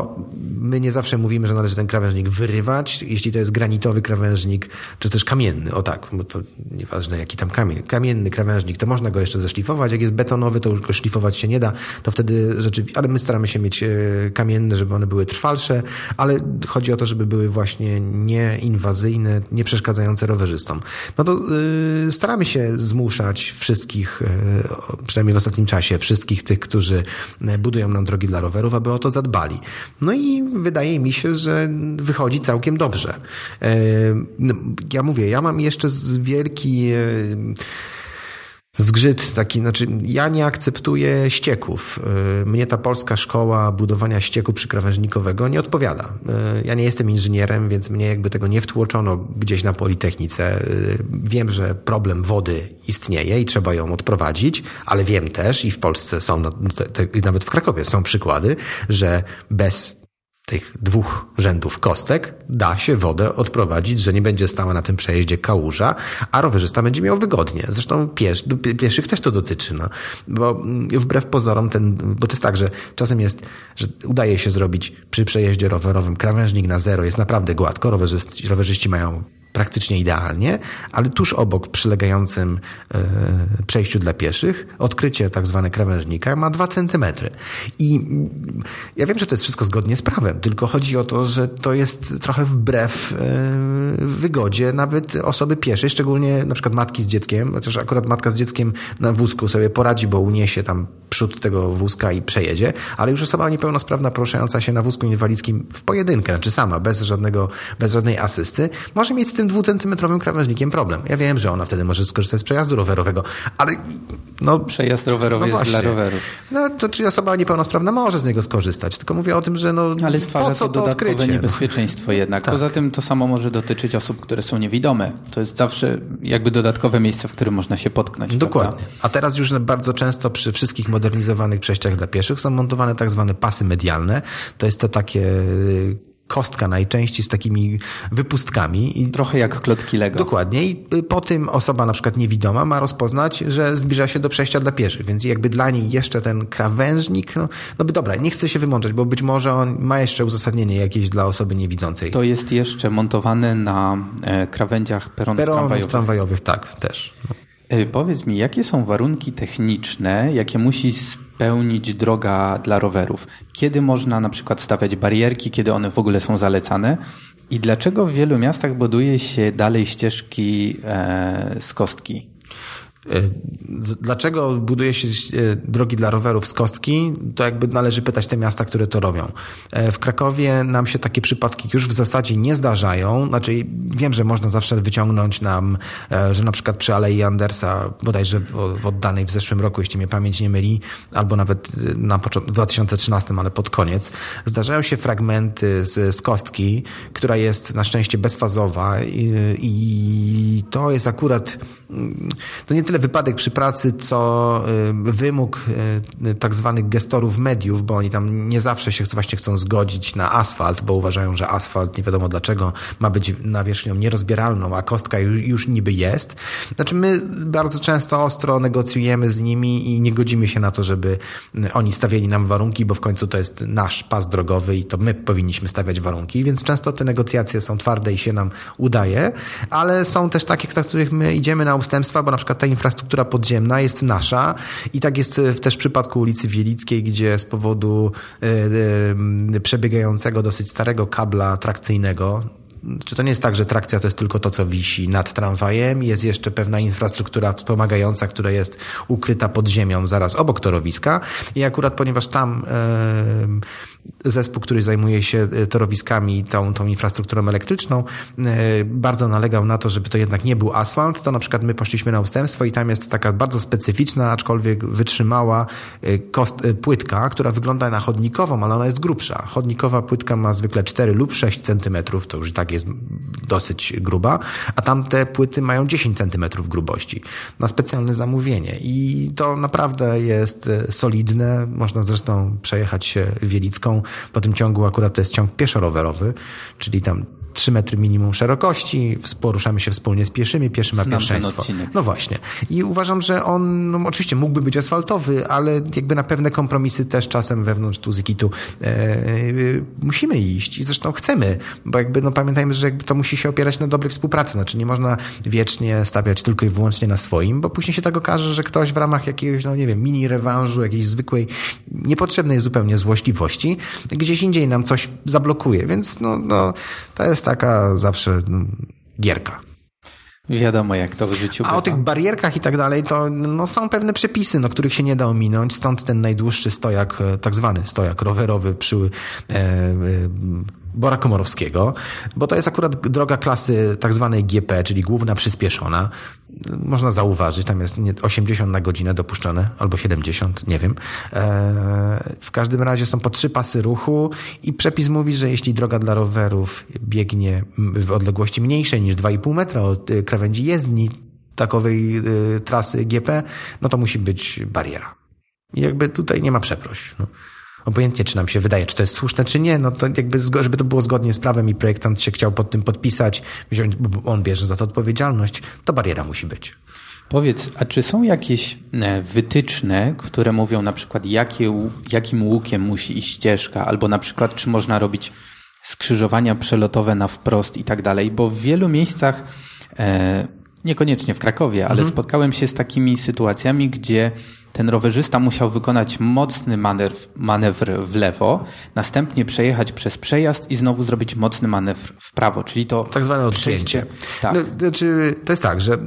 my nie zawsze mówimy, że należy ten krawężnik wyrywać, jeśli to jest granitowy krawężnik, czy też kamienny, o tak, bo to nieważne jaki tam kamień, kamienny krawężnik, to można go jeszcze zeszlifować, jak jest betonowy, to już go szlifować się nie da, to wtedy rzeczywiście, ale my staramy się mieć e, kamienne, żeby one były trwalsze, ale chodzi o to, żeby były właśnie nieinwazyjne, nie przeszkadzające rowerzystom. No to yy, staramy się zmuszać wszystkich, yy, przynajmniej w ostatnim czasie, wszystkich tych, którzy budują nam drogi dla rowerów, aby o to zadbali. No i wydaje mi się, że wychodzi całkiem dobrze. E, no, ja mówię, ja mam jeszcze wielki e, zgrzyt taki, znaczy ja nie akceptuję ścieków. Y, mnie ta polska szkoła budowania ścieku przykrawężnikowego nie odpowiada. Y, ja nie jestem inżynierem, więc mnie jakby tego nie wtłoczono gdzieś na Politechnice. Y, wiem, że problem wody istnieje i trzeba ją odprowadzić, ale wiem też i w Polsce są, nawet w Krakowie są przykłady, że bez tych dwóch rzędów kostek da się wodę odprowadzić, że nie będzie stała na tym przejeździe kałuża, a rowerzysta będzie miał wygodnie. Zresztą piesz, pieszych też to dotyczy, no. bo mm, wbrew pozorom ten, bo to jest tak, że czasem jest, że udaje się zrobić przy przejeździe rowerowym krawężnik na zero, jest naprawdę gładko, rowerzyści, rowerzyści mają praktycznie idealnie, ale tuż obok przylegającym e, przejściu dla pieszych odkrycie tak zwane krawężnika ma dwa centymetry. I ja wiem, że to jest wszystko zgodnie z prawem, tylko chodzi o to, że to jest trochę wbrew e, wygodzie nawet osoby pieszej, szczególnie na przykład matki z dzieckiem, chociaż akurat matka z dzieckiem na wózku sobie poradzi, bo uniesie tam przód tego wózka i przejedzie, ale już osoba niepełnosprawna poruszająca się na wózku inwalidzkim w pojedynkę, znaczy sama, bez żadnego, bez żadnej asysty, może mieć z tym tym dwucentymetrowym krawężnikiem problem. Ja wiem, że ona wtedy może skorzystać z przejazdu rowerowego, ale no... Przejazd rowerowy no jest dla roweru. No to czy osoba niepełnosprawna może z niego skorzystać, tylko mówię o tym, że no Ale stwarza po co to, to dodatkowe odkrycie? niebezpieczeństwo jednak. Tak. Poza tym to samo może dotyczyć osób, które są niewidome. To jest zawsze jakby dodatkowe miejsce, w którym można się potknąć. Dokładnie. Prawda? A teraz już bardzo często przy wszystkich modernizowanych przejściach dla pieszych są montowane tak zwane pasy medialne. To jest to takie kostka najczęściej z takimi wypustkami. I Trochę jak klocki Lego. Dokładnie. I po tym osoba na przykład niewidoma ma rozpoznać, że zbliża się do przejścia dla pieszych, więc jakby dla niej jeszcze ten krawężnik, no, no by dobra, nie chcę się wymączać, bo być może on ma jeszcze uzasadnienie jakieś dla osoby niewidzącej. To jest jeszcze montowane na e, krawędziach peronów, peronów tramwajowych. tramwajowych. Tak, też. No. E, powiedz mi, jakie są warunki techniczne, jakie musi spełnić droga dla rowerów? Kiedy można na przykład stawiać barierki, kiedy one w ogóle są zalecane? I dlaczego w wielu miastach buduje się dalej ścieżki e, z kostki? E, dlaczego buduje się e, drogi dla rowerów z kostki? To jakby należy pytać te miasta, które to robią. E, w Krakowie nam się takie przypadki już w zasadzie nie zdarzają. Znaczy, wiem, że można zawsze wyciągnąć nam, że na przykład przy Alei Andersa, bodajże w oddanej w zeszłym roku, jeśli mnie pamięć nie myli, albo nawet na początku, w 2013, ale pod koniec, zdarzają się fragmenty z, z kostki, która jest na szczęście bezfazowa i, i to jest akurat, mm, to nie tyle tyle wypadek przy pracy, co y, wymóg y, tak zwanych gestorów mediów, bo oni tam nie zawsze się właśnie chcą zgodzić na asfalt, bo uważają, że asfalt, nie wiadomo dlaczego, ma być nawierzchnią nierozbieralną, a kostka już, niby jest. Znaczy my bardzo często ostro negocjujemy z nimi i nie godzimy się na to, żeby oni stawiali nam warunki, bo w końcu to jest nasz pas drogowy i to my powinniśmy stawiać warunki, więc często te negocjacje są twarde i się nam udaje, ale są też takie, w których my idziemy na ustępstwa, bo na przykład ta infrastruktura infrastruktura podziemna jest nasza i tak jest też w przypadku ulicy Wielickiej, gdzie z powodu e, e, przebiegającego dosyć starego kabla trakcyjnego, czy to nie jest tak, że trakcja to jest tylko to, co wisi nad tramwajem? Jest jeszcze pewna infrastruktura wspomagająca, która jest ukryta pod ziemią zaraz obok torowiska. I akurat ponieważ tam e, zespół, który zajmuje się e, torowiskami, tą, tą infrastrukturą elektryczną, e, bardzo nalegał na to, żeby to jednak nie był asfalt, to na przykład my poszliśmy na ustępstwo i tam jest taka bardzo specyficzna, aczkolwiek wytrzymała kost, płytka, która wygląda na chodnikową, ale ona jest grubsza. Chodnikowa płytka ma zwykle 4 lub 6 centymetrów, to już tak jest dosyć gruba, a tamte płyty mają 10 centymetrów grubości na specjalne zamówienie. I to naprawdę jest e, solidne. Można zresztą przejechać się Wielicką. Po tym ciągu akurat to jest ciąg pieszo-rowerowy, czyli tam 3 metry minimum szerokości, poruszamy się wspólnie z pieszymi, pieszy ma Znam pierwszeństwo. No właśnie. I uważam, że on no, oczywiście mógłby być asfaltowy, ale jakby na pewne kompromisy też czasem wewnątrz Tuzykitu e, e, musimy iść i zresztą chcemy, bo jakby no pamiętajmy, że jakby to musi się opierać na dobrej współpracy, znaczy nie można wiecznie stawiać tylko i wyłącznie na swoim, bo później się tak okaże, że ktoś w ramach jakiegoś, no nie wiem, mini rewanżu, jakiejś zwykłej, niepotrzebnej zupełnie złośliwości, gdzieś indziej nam coś zablokuje, więc no, no to jest taka zawsze mm, gierka. Wiadomo, jak to w życiu A bywa. o tych barierkach i tak dalej, to no, są pewne przepisy, no, których się nie da ominąć. Stąd ten najdłuższy stojak, e, tak zwany stojak rowerowy przy e, e, Bora Komorowskiego, bo to jest akurat droga klasy tak zwanej GP, czyli główna przyspieszona. Można zauważyć, tam jest 80 na godzinę dopuszczone, albo 70, nie wiem. E, w każdym razie są po trzy pasy ruchu i przepis mówi, że jeśli droga dla rowerów biegnie w odległości mniejszej niż 2,5 metra od e, krawędzi jezdni takowej e, trasy GP, no to musi być bariera. I jakby tutaj nie ma przeproś. No. Obojętnie, czy nam się wydaje, czy to jest słuszne, czy nie, no to jakby, żeby to było zgodnie z prawem i projektant się chciał pod tym podpisać, wziąć, bo on bierze za to odpowiedzialność, to bariera musi być. Powiedz, a czy są jakieś e, wytyczne, które mówią na przykład, jakie, jakim łukiem musi iść ścieżka, albo na przykład, czy można robić skrzyżowania przelotowe na wprost i tak dalej? Bo w wielu miejscach, e, niekoniecznie w Krakowie, ale mhm. spotkałem się z takimi sytuacjami, gdzie ten rowerzysta musiał wykonać mocny manewr, manewr w lewo, następnie przejechać przez przejazd i znowu zrobić mocny manewr w prawo, czyli to... Tak zwane odcięcie. Tak. No, znaczy, to jest tak, że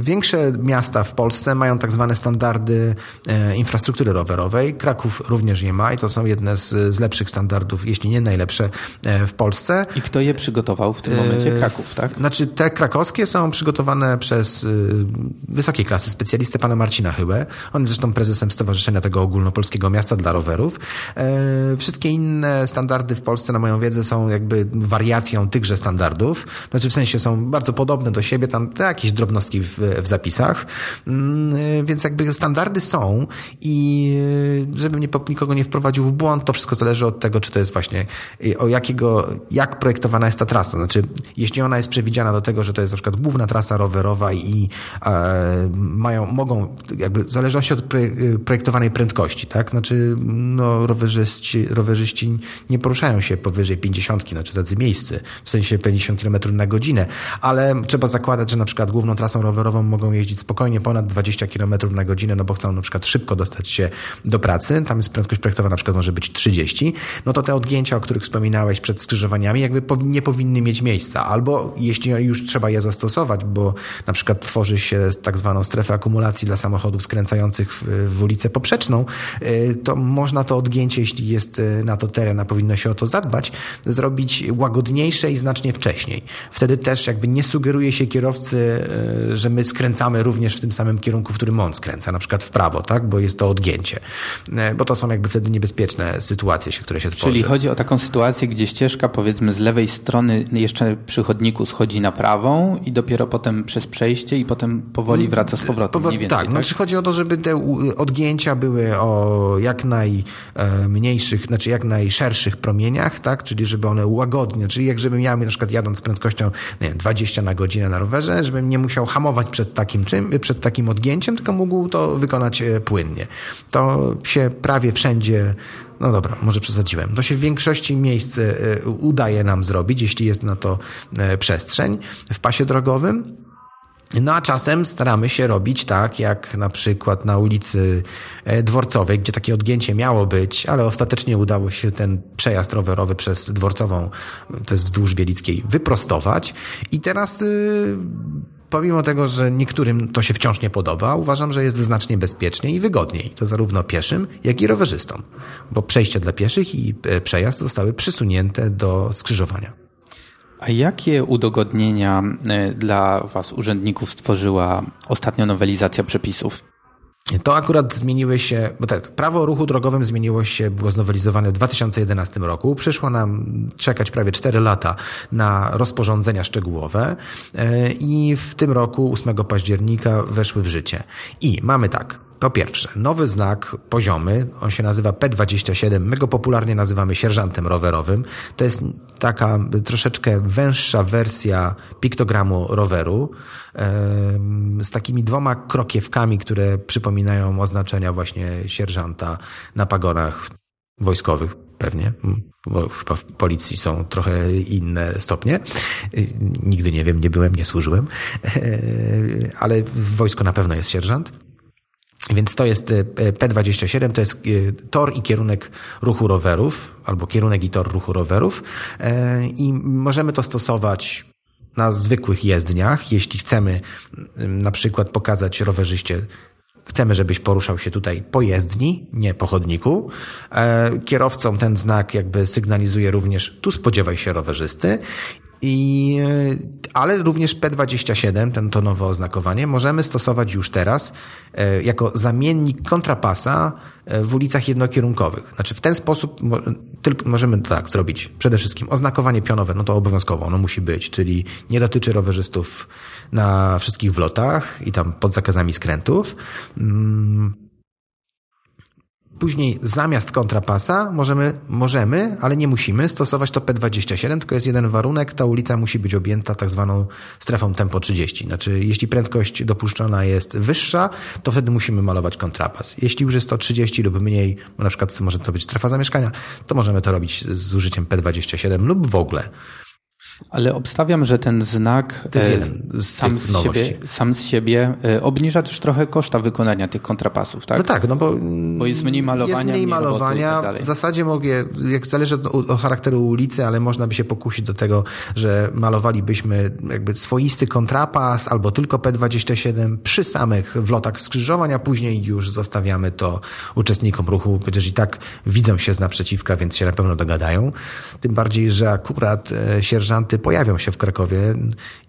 większe miasta w Polsce mają tak zwane standardy e, infrastruktury rowerowej. Kraków również je ma i to są jedne z, z lepszych standardów, jeśli nie najlepsze e, w Polsce. I kto je przygotował w tym momencie? E, Kraków, tak? Znaczy, te krakowskie są przygotowane przez wysokiej klasy specjalistę pana Marcina Chybę. On jest zresztą prezesem Stowarzyszenia tego Ogólnopolskiego Miasta dla Rowerów. E, wszystkie inne standardy w Polsce, na moją wiedzę, są jakby wariacją tychże standardów. Znaczy w sensie są bardzo podobne do siebie, tam jakieś drobnostki w, w zapisach. Mm, e, więc jakby standardy są i e, żeby nie, nikogo nie wprowadził w błąd, to wszystko zależy od tego, czy to jest właśnie o jakiego, jak projektowana jest ta trasa. Znaczy, jeśli ona jest przewidziana do tego, że to jest na przykład główna trasa rowerowa i e, mają, mogą, jakby zależności od projektowanej prędkości, tak? Znaczy, no, rowerzyści, rowerzyści nie poruszają się powyżej 50, znaczy tacy miejscy, w sensie 50 km na godzinę, ale trzeba zakładać, że na przykład główną trasą rowerową mogą jeździć spokojnie ponad 20 km na godzinę, no bo chcą na przykład szybko dostać się do pracy, tam jest prędkość projektowa na przykład może być 30, no to te odgięcia, o których wspominałeś przed skrzyżowaniami, jakby nie powinny mieć miejsca, albo jeśli już trzeba je zastosować, bo na przykład tworzy się tak zwaną strefę akumulacji dla samochodów skręcających w, w ulicę poprzeczną, y, to można to odgięcie, jeśli jest y, na to teren, a powinno się o to zadbać, zrobić łagodniejsze i znacznie wcześniej. Wtedy też jakby nie sugeruje się kierowcy, y, że my skręcamy również w tym samym kierunku, w którym on skręca, na przykład w prawo, tak? bo jest to odgięcie. Bo to są jakby wtedy niebezpieczne sytuacje, które się tworzy. Czyli chodzi o taką sytuację, gdzie ścieżka powiedzmy z lewej strony jeszcze przy chodniku schodzi na prawą i dopiero potem przez przejście i potem powoli wraca z powrotem. Więcej, tak, tak, znaczy chodzi o to, żeby te odgięcia były o jak najmniejszych, znaczy jak najszerszych promieniach, tak? Czyli żeby one łagodnie, czyli jak żebym ja na przykład jadąc z prędkością nie wiem, 20 na godzinę na rowerze, żebym nie musiał hamować przed takim czym, przed takim odgięciem, tylko mógł to wykonać e, płynnie. To się prawie wszędzie no dobra, może przesadziłem. To się w większości miejsc e, udaje nam zrobić, jeśli jest na to e, przestrzeń w pasie drogowym. No a czasem staramy się robić tak, jak na przykład na ulicy e, Dworcowej, gdzie takie odgięcie miało być, ale ostatecznie udało się ten przejazd rowerowy przez Dworcową, to jest wzdłuż Bielickiej, wyprostować. I teraz y, pomimo tego, że niektórym to się wciąż nie podoba, uważam, że jest znacznie bezpieczniej i wygodniej. To zarówno pieszym, jak i rowerzystom. Bo przejście dla pieszych i e, przejazd zostały przysunięte do skrzyżowania. A jakie udogodnienia e, dla Was, urzędników, stworzyła ostatnia nowelizacja przepisów? To akurat zmieniły się, bo tak, prawo o ruchu drogowym zmieniło się, było znowelizowane w 2011 roku. Przyszło nam czekać prawie 4 lata na rozporządzenia szczegółowe e, i w tym roku, 8 października, weszły w życie. I mamy tak. Po pierwsze, nowy znak poziomy, on się nazywa P27, my go popularnie nazywamy sierżantem rowerowym. To jest taka troszeczkę węższa wersja piktogramu roweru z takimi dwoma krokiewkami, które przypominają oznaczenia właśnie sierżanta na pagonach wojskowych pewnie, bo chyba w policji są trochę inne stopnie. Nigdy nie wiem, nie byłem, nie służyłem, ale w wojsku na pewno jest sierżant. Więc to jest e, P27, to jest e, tor i kierunek ruchu rowerów, albo kierunek i tor ruchu rowerów. E, I możemy to stosować na zwykłych jezdniach, jeśli chcemy na przykład pokazać rowerzyście, chcemy, żebyś poruszał się tutaj po jezdni, nie po chodniku. Kierowcom ten znak jakby sygnalizuje również, tu spodziewaj się rowerzysty i, ale również P27, ten to nowe oznakowanie, możemy stosować już teraz e, jako zamiennik kontrapasa e, w ulicach jednokierunkowych. Znaczy w ten sposób tylko możemy tak zrobić. Przede wszystkim oznakowanie pionowe, no to obowiązkowo, ono musi być, czyli nie dotyczy rowerzystów na wszystkich wlotach i tam pod zakazami skrętów. Później zamiast kontrapasa możemy, możemy, ale nie musimy stosować to P27, tylko jest jeden warunek, ta ulica musi być objęta tak zwaną strefą tempo 30. Znaczy, jeśli prędkość dopuszczona jest wyższa, to wtedy musimy malować kontrapas. Jeśli już jest to 30 lub mniej, na przykład może to być strefa zamieszkania, to możemy to robić z użyciem P27 lub w ogóle. Ale obstawiam, że ten znak z sam, z siebie, sam z siebie obniża też trochę koszta wykonania tych kontrapasów, tak? No tak, no bo, bo jest mniej malowania. Jest mniej malowania. Tak w zasadzie mogę, jak zależy od, od, charakteru ulicy, ale można by się pokusić do tego, że malowalibyśmy jakby swoisty kontrapas albo tylko P27 przy samych wlotach skrzyżowań, a później już zostawiamy to uczestnikom ruchu, przecież i tak widzą się z naprzeciwka, więc się na pewno dogadają. Tym bardziej, że akurat e, pojawią się w Krakowie.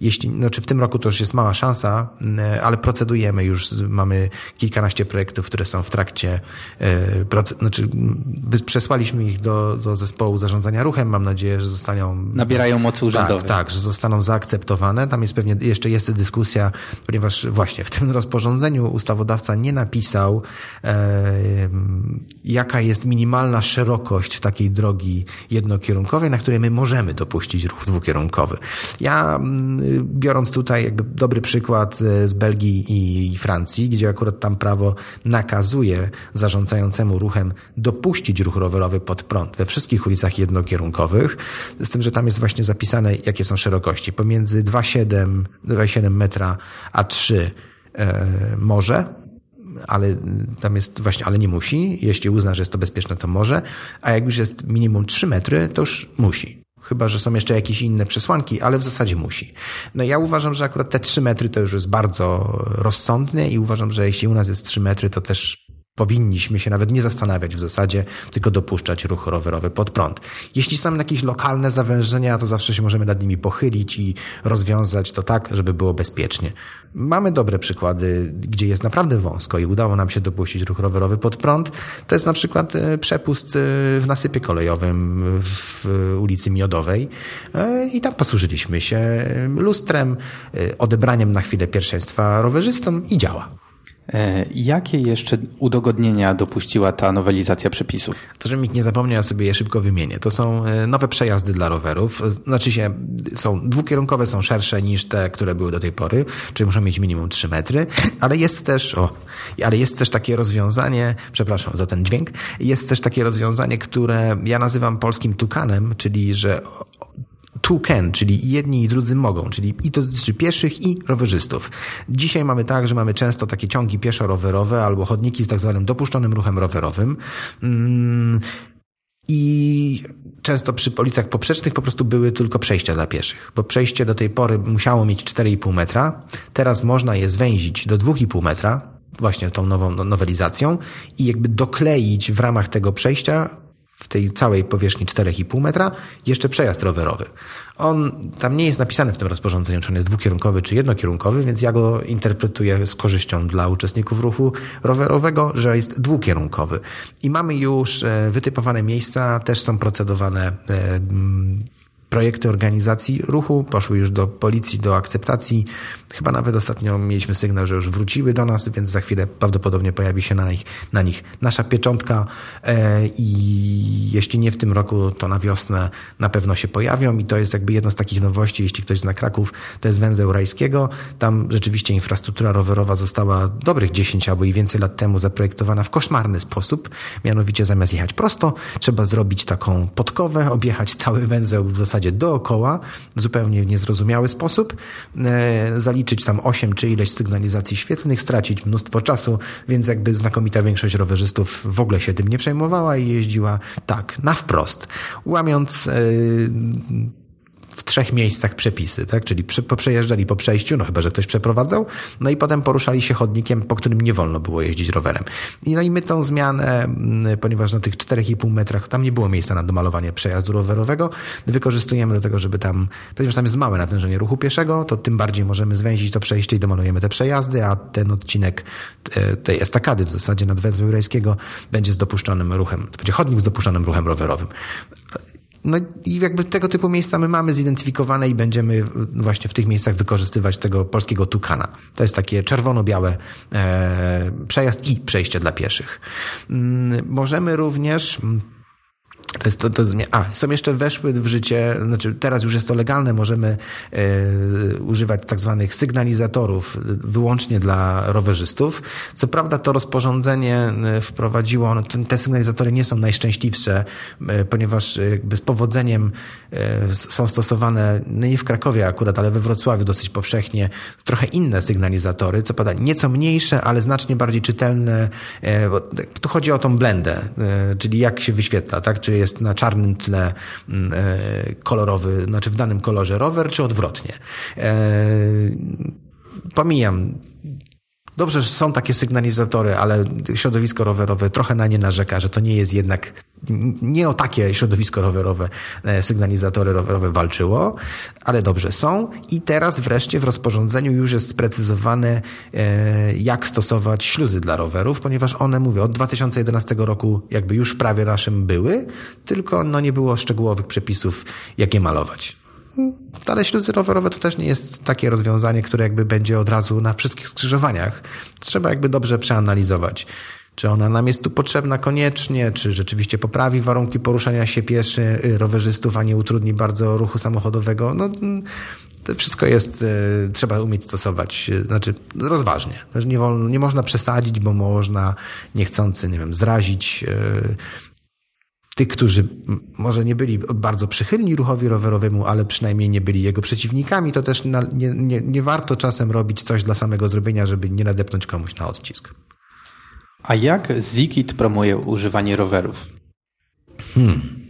Jeśli, znaczy w tym roku to już jest mała szansa, e, ale procedujemy już, mamy kilkanaście projektów, które są w trakcie, e, znaczy przesłaliśmy ich do, do zespołu zarządzania ruchem, mam nadzieję, że zostaną... Nabierają mocy urzędowej. Tak, tak, że zostaną zaakceptowane. Tam jest pewnie, jeszcze jest dyskusja, ponieważ właśnie w tym rozporządzeniu ustawodawca nie napisał, e, jaka jest minimalna szerokość takiej drogi jednokierunkowej, na której my możemy dopuścić ruch dwukierunkowy dwukierunkowy. Ja mm, biorąc tutaj jakby dobry przykład e, z Belgii i Francji, gdzie akurat tam prawo nakazuje zarządzającemu ruchem dopuścić ruch rowerowy pod prąd we wszystkich ulicach jednokierunkowych, z tym, że tam jest właśnie zapisane, jakie są szerokości. Pomiędzy 2,7 metra a 3 e, może, ale tam jest właśnie, ale nie musi. Jeśli uzna, że jest to bezpieczne, to może, a jak już jest minimum 3 metry, to już musi. Chyba, że są jeszcze jakieś inne przesłanki, ale w zasadzie musi. No ja uważam, że akurat te 3 metry to już jest bardzo rozsądne i uważam, że jeśli u nas jest 3 metry, to też powinniśmy się nawet nie zastanawiać w zasadzie, tylko dopuszczać ruch rowerowy pod prąd. Jeśli są jakieś lokalne zawężenia, to zawsze się możemy nad nimi pochylić i rozwiązać to tak, żeby było bezpiecznie. Mamy dobre przykłady, gdzie jest naprawdę wąsko i udało nam się dopuścić ruch rowerowy pod prąd. To jest na przykład e, przepust e, w nasypie kolejowym w ulicy Miodowej e, i tam posłużyliśmy się lustrem, odebraniem na chwilę pierwszeństwa rowerzystom i działa. E, jakie jeszcze udogodnienia dopuściła ta nowelizacja przepisów? To, że nikt nie zapomniał, ja sobie je szybko wymienię. To są e, nowe przejazdy dla rowerów. Znaczy się, są dwukierunkowe, są szersze niż te, które były do tej pory, czyli muszą mieć minimum 3 metry, ale jest też, o, ale jest też takie rozwiązanie, przepraszam za ten dźwięk, jest też takie rozwiązanie, które ja nazywam polskim tukanem, czyli że two can, czyli jedni i drudzy mogą, czyli i to dotyczy pieszych i rowerzystów. Dzisiaj mamy tak, że mamy często takie ciągi pieszo-rowerowe albo chodniki z tak zwanym dopuszczonym ruchem rowerowym. Mm, I często przy policjach poprzecznych po prostu były tylko przejścia dla pieszych, bo przejście do tej pory musiało mieć 4,5 metra. Teraz można je zwęzić do 2,5 metra, właśnie tą nową nowelizacją i jakby dokleić w ramach tego przejścia w tej całej powierzchni 4,5 metra jeszcze przejazd rowerowy. On tam nie jest napisany w tym rozporządzeniu, czy on jest dwukierunkowy, czy jednokierunkowy, więc ja go interpretuję z korzyścią dla uczestników ruchu rowerowego, że jest dwukierunkowy. I mamy już e, wytypowane miejsca, też są procedowane e, projekty organizacji ruchu poszły już do policji, do akceptacji. Chyba nawet ostatnio mieliśmy sygnał, że już wróciły do nas, więc za chwilę prawdopodobnie pojawi się na nich, na nich nasza pieczątka e, i jeśli nie w tym roku, to na wiosnę na pewno się pojawią i to jest jakby jedno z takich nowości, jeśli ktoś zna Kraków, to jest węzeł rajskiego. Tam rzeczywiście infrastruktura rowerowa została dobrych 10 albo i więcej lat temu zaprojektowana w koszmarny sposób. Mianowicie zamiast jechać prosto, trzeba zrobić taką podkowę, objechać cały węzeł w zasadzie zasadzie dookoła, zupełnie w niezrozumiały sposób, e, zaliczyć tam 8 czy ileś sygnalizacji świetlnych, stracić mnóstwo czasu, więc jakby znakomita większość rowerzystów w ogóle się tym nie przejmowała i jeździła tak, na wprost, łamiąc e, w trzech miejscach przepisy, tak? czyli przejeżdżali po przejściu, no chyba, że ktoś przeprowadzał, no i potem poruszali się chodnikiem, po którym nie wolno było jeździć rowerem. I no i my tą zmianę, mm, ponieważ na tych 4,5 metrach tam nie było miejsca na domalowanie przejazdu rowerowego, wykorzystujemy do tego, żeby tam, ponieważ tam jest małe natężenie ruchu pieszego, to tym bardziej możemy zwęzić to przejście i domalujemy te przejazdy, a ten odcinek e, tej estakady w zasadzie nad Węzłem Rejskiego będzie z dopuszczonym ruchem, to będzie chodnik z dopuszczonym ruchem rowerowym no i jakby tego typu miejsca my mamy zidentyfikowane i będziemy właśnie w tych miejscach wykorzystywać tego polskiego tukana. To jest takie czerwono-białe e, przejazd i przejście dla pieszych. Mm, możemy również to jest, to, to jest, a, są jeszcze weszły w życie, znaczy teraz już jest to legalne, możemy e, używać tak zwanych sygnalizatorów wyłącznie dla rowerzystów. Co prawda to rozporządzenie e, wprowadziło, no, te sygnalizatory nie są najszczęśliwsze, e, ponieważ jakby z powodzeniem e, są stosowane, no nie w Krakowie akurat, ale we Wrocławiu dosyć powszechnie, trochę inne sygnalizatory, co prawda nieco mniejsze, ale znacznie bardziej czytelne. E, bo tu chodzi o tą blendę, e, czyli jak się wyświetla, tak? Czy jest na czarnym tle mm, e, kolorowy, znaczy w danym kolorze rower, czy odwrotnie. E, pomijam Dobrze, że są takie sygnalizatory, ale środowisko rowerowe trochę na nie narzeka, że to nie jest jednak, nie o takie środowisko rowerowe e, sygnalizatory rowerowe walczyło, ale dobrze są. I teraz wreszcie w rozporządzeniu już jest sprecyzowane, e, jak stosować śluzy dla rowerów, ponieważ one, mówię, od 2011 roku jakby już prawie naszym były, tylko no nie było szczegółowych przepisów, jak je malować. Ale śluzy rowerowe to też nie jest takie rozwiązanie, które jakby będzie od razu na wszystkich skrzyżowaniach. Trzeba jakby dobrze przeanalizować. Czy ona nam jest tu potrzebna koniecznie, czy rzeczywiście poprawi warunki poruszania się pieszy, y, rowerzystów, a nie utrudni bardzo ruchu samochodowego? No, to wszystko jest, y, trzeba umieć stosować, y, znaczy rozważnie. Nie, wolno, nie można przesadzić, bo można niechcący, nie wiem, zrazić tych, którzy może nie byli bardzo przychylni ruchowi rowerowemu, ale przynajmniej nie byli jego przeciwnikami, to też nie, nie, nie warto czasem robić coś dla samego zrobienia, żeby nie nadepnąć komuś na odcisk. A jak Zikit promuje używanie rowerów? Hmm.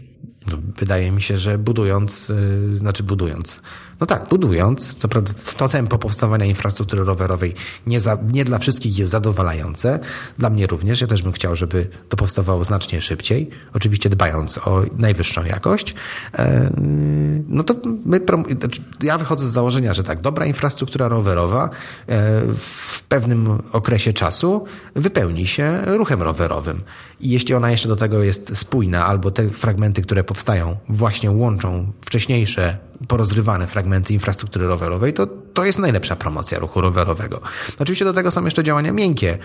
Wydaje mi się, że budując, yy, znaczy budując, no tak, budując, to, tempo powstawania infrastruktury rowerowej nie, za, nie dla wszystkich jest zadowalające. Dla mnie również. Ja też bym chciał, żeby to powstawało znacznie szybciej. Oczywiście dbając o najwyższą jakość. E, no to my, znaczy, ja wychodzę z założenia, że tak, dobra infrastruktura rowerowa e, w pewnym okresie czasu wypełni się ruchem rowerowym. I jeśli ona jeszcze do tego jest spójna, albo te fragmenty, które powstają, właśnie łączą wcześniejsze porozrywane fragmenty infrastruktury rowerowej, to to jest najlepsza promocja ruchu rowerowego. Oczywiście do tego są jeszcze działania miękkie.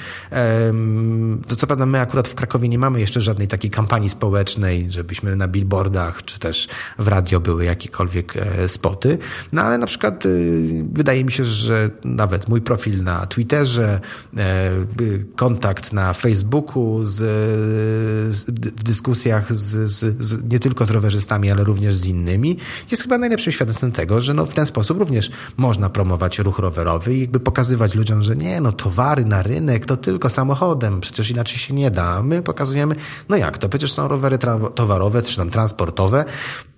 To co prawda my akurat w Krakowie nie mamy jeszcze żadnej takiej kampanii społecznej, żebyśmy na billboardach czy też w radio były jakiekolwiek e, spoty, no ale na przykład y, wydaje mi się, że nawet mój profil na Twitterze, e, kontakt na Facebooku z, w dyskusjach z, z, z, nie tylko z rowerzystami, ale również z innymi, jest chyba najlepszym świadectwem tego, że no w ten sposób również można promować ruch rowerowy i jakby pokazywać ludziom, że nie, no towary na rynek to tylko samochodem, przecież inaczej się nie da. My pokazujemy, no jak to, przecież są rowery towarowe czy tam transportowe.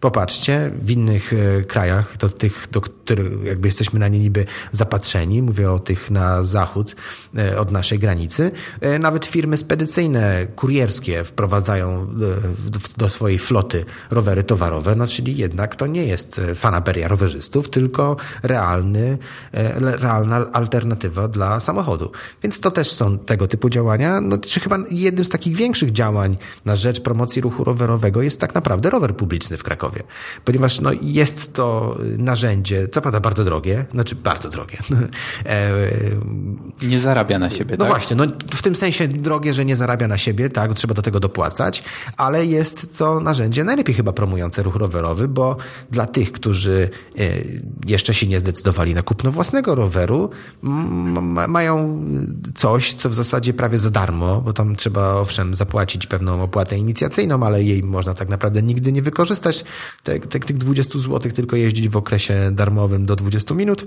Popatrzcie, w innych e, krajach, do tych, do których jakby jesteśmy na nie niby zapatrzeni, mówię o tych na zachód e, od naszej granicy, e, nawet firmy spedycyjne, kurierskie wprowadzają do swojej floty rowery towarowe, no czyli jednak to nie jest fanaberia rowerzystów, tylko realny E, realna alternatywa dla samochodu. Więc to też są tego typu działania. No, czy chyba jednym z takich większych działań na rzecz promocji ruchu rowerowego jest tak naprawdę rower publiczny w Krakowie. Ponieważ no, jest to narzędzie, co prawda bardzo drogie, znaczy bardzo drogie. E, nie zarabia na siebie, No tak? właśnie, no, w tym sensie drogie, że nie zarabia na siebie, tak, trzeba do tego dopłacać, ale jest to narzędzie najlepiej chyba promujące ruch rowerowy, bo dla tych, którzy e, jeszcze się nie zdecydowali na na kupno własnego roweru mają coś, co w zasadzie prawie za darmo, bo tam trzeba owszem zapłacić pewną opłatę inicjacyjną, ale jej można tak naprawdę nigdy nie wykorzystać. Te, te, tych 20 zł tylko jeździć w okresie darmowym do 20 minut.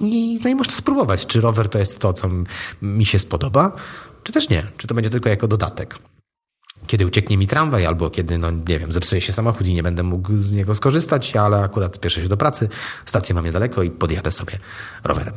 I, no i można spróbować, czy rower to jest to, co mi się spodoba, czy też nie. Czy to będzie tylko jako dodatek kiedy ucieknie mi tramwaj, albo kiedy, no nie wiem, zepsuje się samochód i nie będę mógł z niego skorzystać, ale akurat spieszę się do pracy, stację mam niedaleko i podjadę sobie rowerem.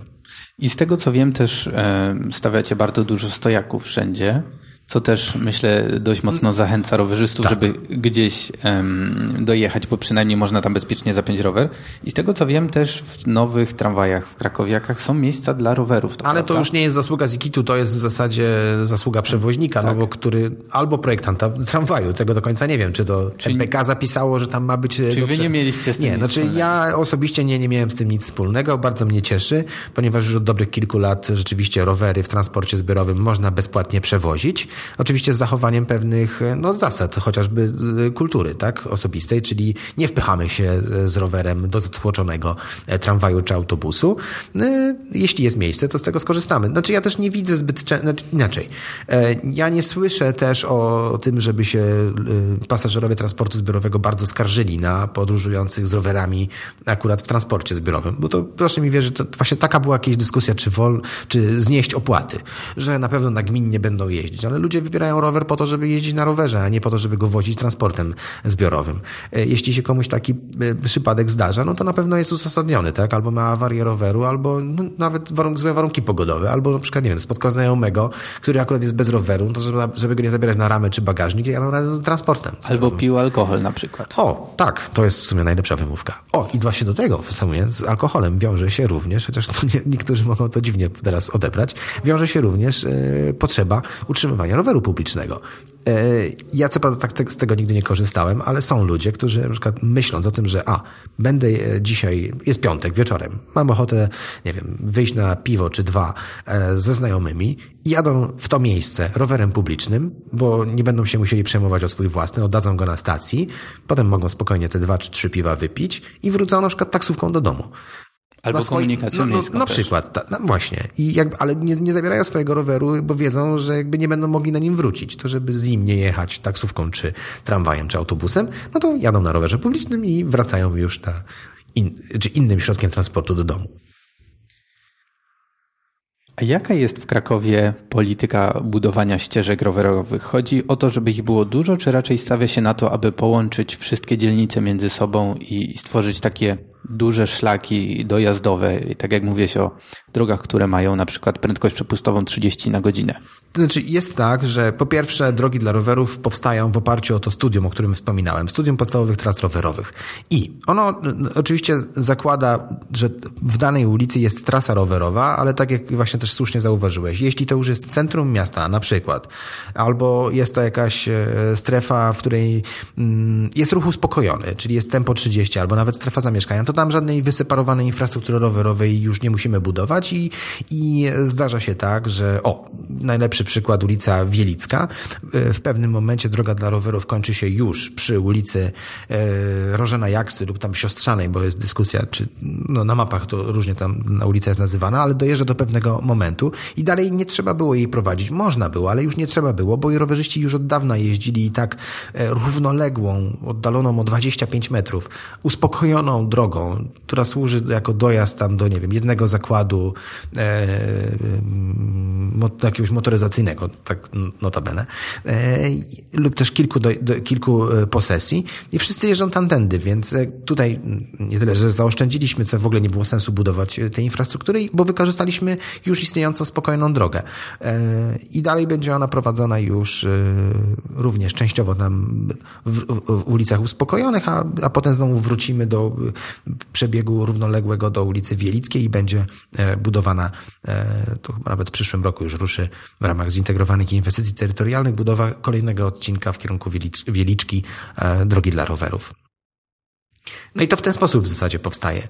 I z tego co wiem też e, stawiacie bardzo dużo stojaków wszędzie. Co też myślę dość mocno zachęca rowerzystów, tak. żeby gdzieś um, dojechać, bo przynajmniej można tam bezpiecznie zapiąć rower. I z tego co wiem, też w nowych tramwajach w Krakowiakach są miejsca dla rowerów. To Ale prawda? to już nie jest zasługa Zikitu, to jest w zasadzie zasługa przewoźnika, no tak. no bo który albo projektanta tramwaju, tego do końca nie wiem, czy to Czyli... MPK zapisało, że tam ma być. Czy wy nie mieliście z tym Nie, nic znaczy wspólnego? ja osobiście nie, nie miałem z tym nic wspólnego. Bardzo mnie cieszy, ponieważ już od dobrych kilku lat rzeczywiście rowery w transporcie zbiorowym można bezpłatnie przewozić. Oczywiście z zachowaniem pewnych no, zasad, chociażby y, kultury tak, osobistej, czyli nie wpychamy się z rowerem do zatłoczonego e, tramwaju czy autobusu. E, jeśli jest miejsce, to z tego skorzystamy. Znaczy ja też nie widzę zbyt znaczy, inaczej. E, ja nie słyszę też o tym, żeby się pasażerowie transportu zbiorowego bardzo skarżyli na podróżujących z rowerami akurat w transporcie zbiorowym, bo to proszę mi wierzyć, to właśnie taka była jakaś dyskusja, czy wol, czy znieść opłaty, że na pewno nagminnie będą jeździć, ale ludzie wybierają rower po to, żeby jeździć na rowerze, a nie po to, żeby go wozić transportem zbiorowym. E, jeśli się komuś taki e, przypadek zdarza, no to na pewno jest uzasadniony, tak? Albo ma awarię roweru, albo no, nawet złe warunki pogodowe, albo na przykład, nie wiem, spotkał znajomego, który akurat jest bez roweru, no to żeby, żeby go nie zabierać na ramę czy bagażnik, z transportem. Albo pił alkohol na przykład. O, tak, to jest w sumie najlepsza wymówka. O, i właśnie do tego w sumie z alkoholem wiąże się również, chociaż to nie, niektórzy mogą to dziwnie teraz odebrać, wiąże się również e, potrzeba utrzymywania roweru publicznego. E, ja co prawda tak z tego nigdy nie korzystałem, ale są ludzie, którzy na przykład myśląc o tym, że a, będę e, dzisiaj, jest piątek wieczorem, mam ochotę, nie wiem, wyjść na piwo czy dwa e, ze znajomymi jadą w to miejsce rowerem publicznym, bo nie będą się musieli przejmować o swój własny, oddadzą go na stacji, potem mogą spokojnie te dwa czy trzy piwa wypić i wrócą na przykład taksówką do domu. Albo komunikacją no, no, Na przykład, ta, no właśnie. I jakby, ale nie, nie zabierają swojego roweru, bo wiedzą, że jakby nie będą mogli na nim wrócić. To żeby z nim nie jechać taksówką, czy tramwajem, czy autobusem, no to jadą na rowerze publicznym i wracają już na in, czy innym środkiem transportu do domu. A jaka jest w Krakowie polityka budowania ścieżek rowerowych? Chodzi o to, żeby ich było dużo, czy raczej stawia się na to, aby połączyć wszystkie dzielnice między sobą i stworzyć takie duże szlaki dojazdowe, tak jak mówię się o drogach, które mają na przykład prędkość przepustową 30 na godzinę. To znaczy jest tak, że po pierwsze drogi dla rowerów powstają w oparciu o to studium, o którym wspominałem, studium podstawowych tras rowerowych. I ono oczywiście zakłada, że w danej ulicy jest trasa rowerowa, ale tak jak właśnie też słusznie zauważyłeś, jeśli to już jest centrum miasta na przykład, albo jest to jakaś e, strefa, w której mm, jest ruch uspokojony, czyli jest tempo 30, albo nawet strefa zamieszkania, to tam żadnej wyseparowanej infrastruktury rowerowej już nie musimy budować i, i zdarza się tak, że o, najlepszy przykład ulica Wielicka. W pewnym momencie droga dla rowerów kończy się już przy ulicy e, Rożena Jaksy lub tam Siostrzanej, bo jest dyskusja, czy no, na mapach to różnie tam ulica jest nazywana, ale dojeżdża do pewnego momentu i dalej nie trzeba było jej prowadzić. Można było, ale już nie trzeba było, bo rowerzyści już od dawna jeździli i tak e, równoległą, oddaloną o 25 metrów, uspokojoną drogą, która służy jako dojazd tam do, nie wiem, jednego zakładu e, jakiegoś motoryzacyjnego, tak notabene, e, lub też kilku, do, do, kilku e, posesji i wszyscy jeżdżą tamtędy, więc e, tutaj nie tyle, że zaoszczędziliśmy, co w ogóle nie było sensu budować tej infrastruktury, bo wykorzystaliśmy już istniejącą spokojną drogę. E, I dalej będzie ona prowadzona już e, również częściowo tam w, w, w ulicach uspokojonych, a, a potem znowu wrócimy do przebiegu równoległego do ulicy Wielickiej i będzie e, budowana, e, to chyba nawet w przyszłym roku już ruszy w ramach zintegrowanych inwestycji terytorialnych, budowa kolejnego odcinka w kierunku Wieliczki e, drogi dla rowerów. No i to w ten sposób w zasadzie powstaje.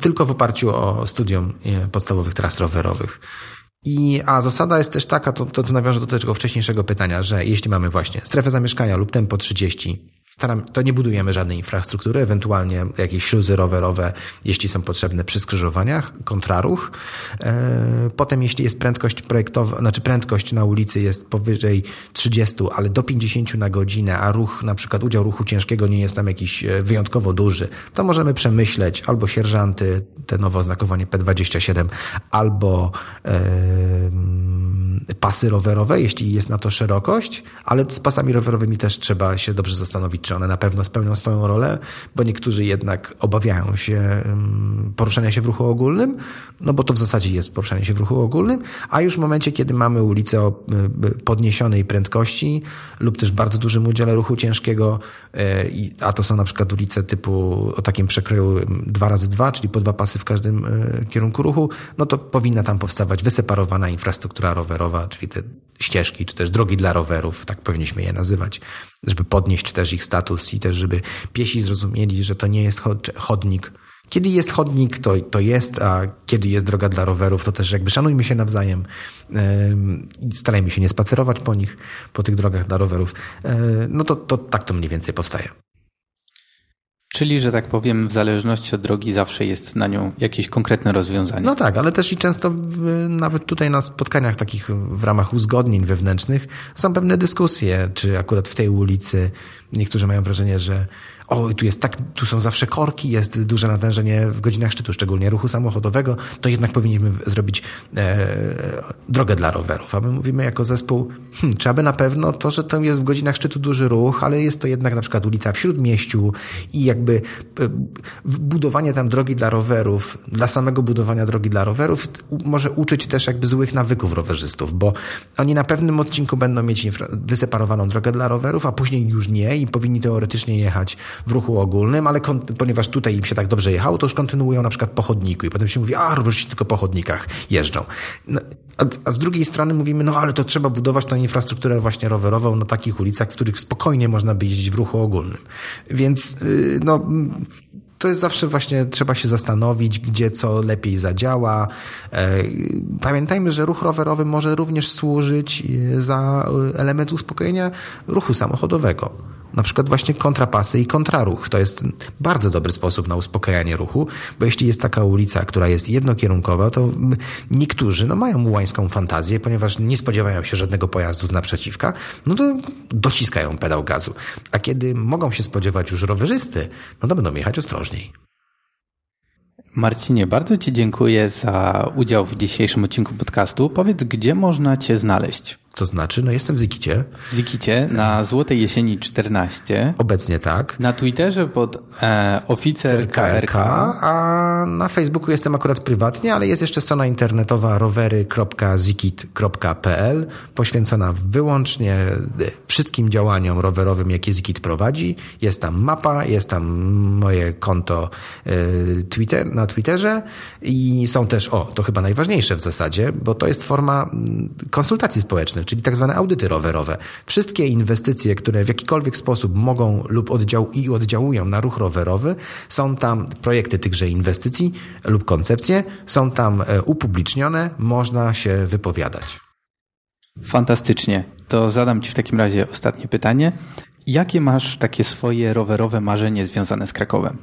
Tylko w oparciu o studium podstawowych tras rowerowych. I, a zasada jest też taka, to, to, to do tego wcześniejszego pytania, że jeśli mamy właśnie strefę zamieszkania lub tempo 30 Staram, to nie budujemy żadnej infrastruktury, ewentualnie jakieś śluzy rowerowe, jeśli są potrzebne przy skrzyżowaniach, kontraruch. E, potem, jeśli jest prędkość projektowa, znaczy prędkość na ulicy jest powyżej 30, ale do 50 na godzinę, a ruch, na przykład udział ruchu ciężkiego nie jest tam jakiś e, wyjątkowo duży, to możemy przemyśleć albo sierżanty, te nowe oznakowanie P27, albo e, pasy rowerowe, jeśli jest na to szerokość, ale z pasami rowerowymi też trzeba się dobrze zastanowić, czy one na pewno spełnią swoją rolę, bo niektórzy jednak obawiają się poruszania się w ruchu ogólnym, no bo to w zasadzie jest poruszanie się w ruchu ogólnym, a już w momencie, kiedy mamy ulicę o podniesionej prędkości lub też bardzo dużym udziale ruchu ciężkiego, e, a to są na przykład ulice typu o takim przekroju 2 razy 2 czyli po dwa pasy w każdym kierunku ruchu, no to powinna tam powstawać wyseparowana infrastruktura rowerowa, czyli te ścieżki, czy też drogi dla rowerów, tak powinniśmy je nazywać, żeby podnieść też ich status i też, żeby piesi zrozumieli, że to nie jest chodnik, kiedy jest chodnik, to, to jest, a kiedy jest droga dla rowerów, to też jakby szanujmy się nawzajem i starajmy się nie spacerować po nich, po tych drogach dla rowerów. E, no to, to tak to mniej więcej powstaje. Czyli, że tak powiem, w zależności od drogi zawsze jest na nią jakieś konkretne rozwiązanie. No tak, ale też i często w, nawet tutaj na spotkaniach takich w ramach uzgodnień wewnętrznych są pewne dyskusje, czy akurat w tej ulicy niektórzy mają wrażenie, że o, tu jest tak, tu są zawsze korki, jest duże natężenie w godzinach szczytu, szczególnie ruchu samochodowego, to jednak powinniśmy zrobić e, drogę dla rowerów. A my mówimy jako zespół, hmm, trzeba by na pewno to, że tam jest w godzinach szczytu duży ruch, ale jest to jednak na przykład ulica w Śródmieściu i jakby e, budowanie tam drogi dla rowerów, dla samego budowania drogi dla rowerów może uczyć też jakby złych nawyków rowerzystów, bo oni na pewnym odcinku będą mieć wyseparowaną drogę dla rowerów, a później już nie i powinni teoretycznie jechać w ruchu ogólnym, ale ponieważ tutaj im się tak dobrze jechało, to już kontynuują na przykład po chodniku i potem się mówi, a rowerzyści tylko po chodnikach jeżdżą. No, a, a, z drugiej strony mówimy, no ale to trzeba budować tą infrastrukturę właśnie rowerową na takich ulicach, w których spokojnie można by jeździć w ruchu ogólnym. Więc yy, no to jest zawsze właśnie, trzeba się zastanowić, gdzie co lepiej zadziała. E, pamiętajmy, że ruch rowerowy może również służyć e, za element uspokojenia ruchu samochodowego na przykład właśnie kontrapasy i kontraruch. To jest bardzo dobry sposób na uspokajanie ruchu, bo jeśli jest taka ulica, która jest jednokierunkowa, to niektórzy no, mają łańską fantazję, ponieważ nie spodziewają się żadnego pojazdu z naprzeciwka, no to dociskają pedał gazu. A kiedy mogą się spodziewać już rowerzysty, no to będą jechać ostrożniej. Marcinie, bardzo Ci dziękuję za udział w dzisiejszym odcinku podcastu. Powiedz, gdzie można Cię znaleźć? To znaczy, no jestem w Zikicie. W Zikicie, na Złotej Jesieni 14. Obecnie tak. Na Twitterze pod e, oficer KRK. A na Facebooku jestem akurat prywatnie, ale jest jeszcze strona internetowa rowery.zikit.pl poświęcona wyłącznie e, wszystkim działaniom rowerowym, jakie Zikit prowadzi. Jest tam mapa, jest tam moje konto e, Twitter, na Twitterze i są też, o, to chyba najważniejsze w zasadzie, bo to jest forma mm, konsultacji społecznych czyli tak zwane audyty rowerowe. Wszystkie inwestycje, które w jakikolwiek sposób mogą lub oddział i oddziałują na ruch rowerowy, są tam projekty tychże inwestycji lub koncepcje, są tam e, upublicznione, można się wypowiadać. Fantastycznie. To zadam Ci w takim razie ostatnie pytanie. Jakie masz takie swoje rowerowe marzenie związane z Krakowem?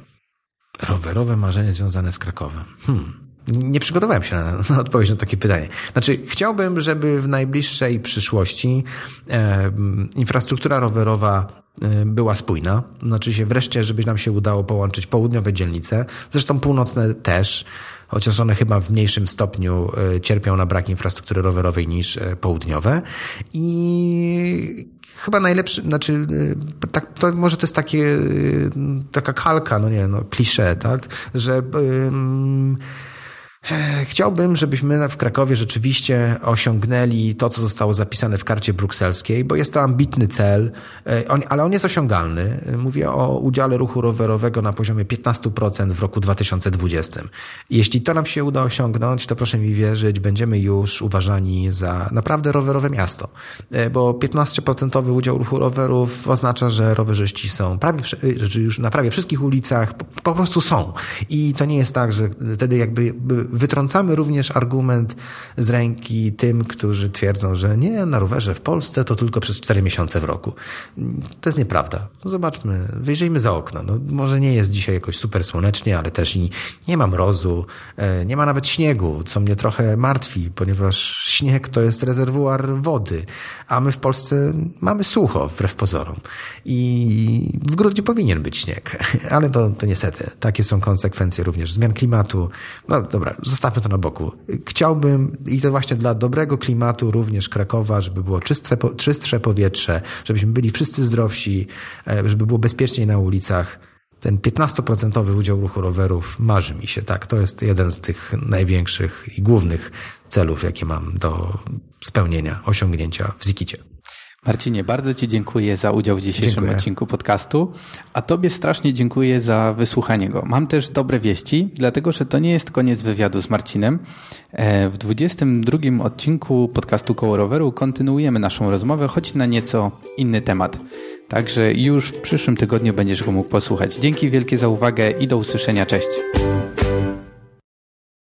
Rowerowe marzenie związane z Krakowem. Hmm. Nie przygotowałem się na, na, odpowiedź na takie pytanie. Znaczy, chciałbym, żeby w najbliższej przyszłości e, infrastruktura rowerowa e, była spójna. Znaczy się wreszcie, żeby nam się udało połączyć południowe dzielnice, zresztą północne też, chociaż one chyba w mniejszym stopniu e, cierpią na brak infrastruktury rowerowej niż e, południowe. I chyba najlepszy, znaczy, tak, to może to jest takie, taka kalka, no nie, no, klisze, tak, że yy, Chciałbym, żebyśmy w Krakowie rzeczywiście osiągnęli to, co zostało zapisane w karcie brukselskiej, bo jest to ambitny cel, e, ale on jest osiągalny. Mówię o udziale ruchu rowerowego na poziomie 15% w roku 2020. Jeśli to nam się uda osiągnąć, to proszę mi wierzyć, będziemy już uważani za naprawdę rowerowe miasto, e, bo 15% udział ruchu rowerów oznacza, że rowerzyści są prawie, już na prawie wszystkich ulicach, po prostu są. I to nie jest tak, że wtedy jakby wytrącamy również argument z ręki tym, którzy twierdzą, że nie, na rowerze w Polsce to tylko przez 4 miesiące w roku. To jest nieprawda. No zobaczmy, wyjrzyjmy za okno. No, może nie jest dzisiaj jakoś super słonecznie, ale też i nie ma mrozu, e, nie ma nawet śniegu, co mnie trochę martwi, ponieważ śnieg to jest rezerwuar wody, a my w Polsce mamy sucho, wbrew pozorom. I w grudniu powinien być śnieg, ale to, to niestety, takie są konsekwencje również zmian klimatu. No dobra, zostawmy to na boku. Chciałbym, i to właśnie dla dobrego klimatu również Krakowa, żeby było czystsze, czystsze powietrze, żebyśmy byli wszyscy zdrowsi, e, żeby było bezpieczniej na ulicach. Ten 15% udział ruchu rowerów marzy mi się, tak. To jest jeden z tych największych i głównych celów, jakie mam do spełnienia, osiągnięcia w Zikicie. Marcinie, bardzo Ci dziękuję za udział w dzisiejszym dziękuję. odcinku podcastu, a Tobie strasznie dziękuję za wysłuchanie go. Mam też dobre wieści, dlatego że to nie jest koniec wywiadu z Marcinem. E, w 22 odcinku podcastu Koło Roweru kontynuujemy naszą rozmowę, choć na nieco inny temat. Także już w przyszłym tygodniu będziesz go mógł posłuchać. Dzięki wielkie za uwagę i do usłyszenia. Cześć.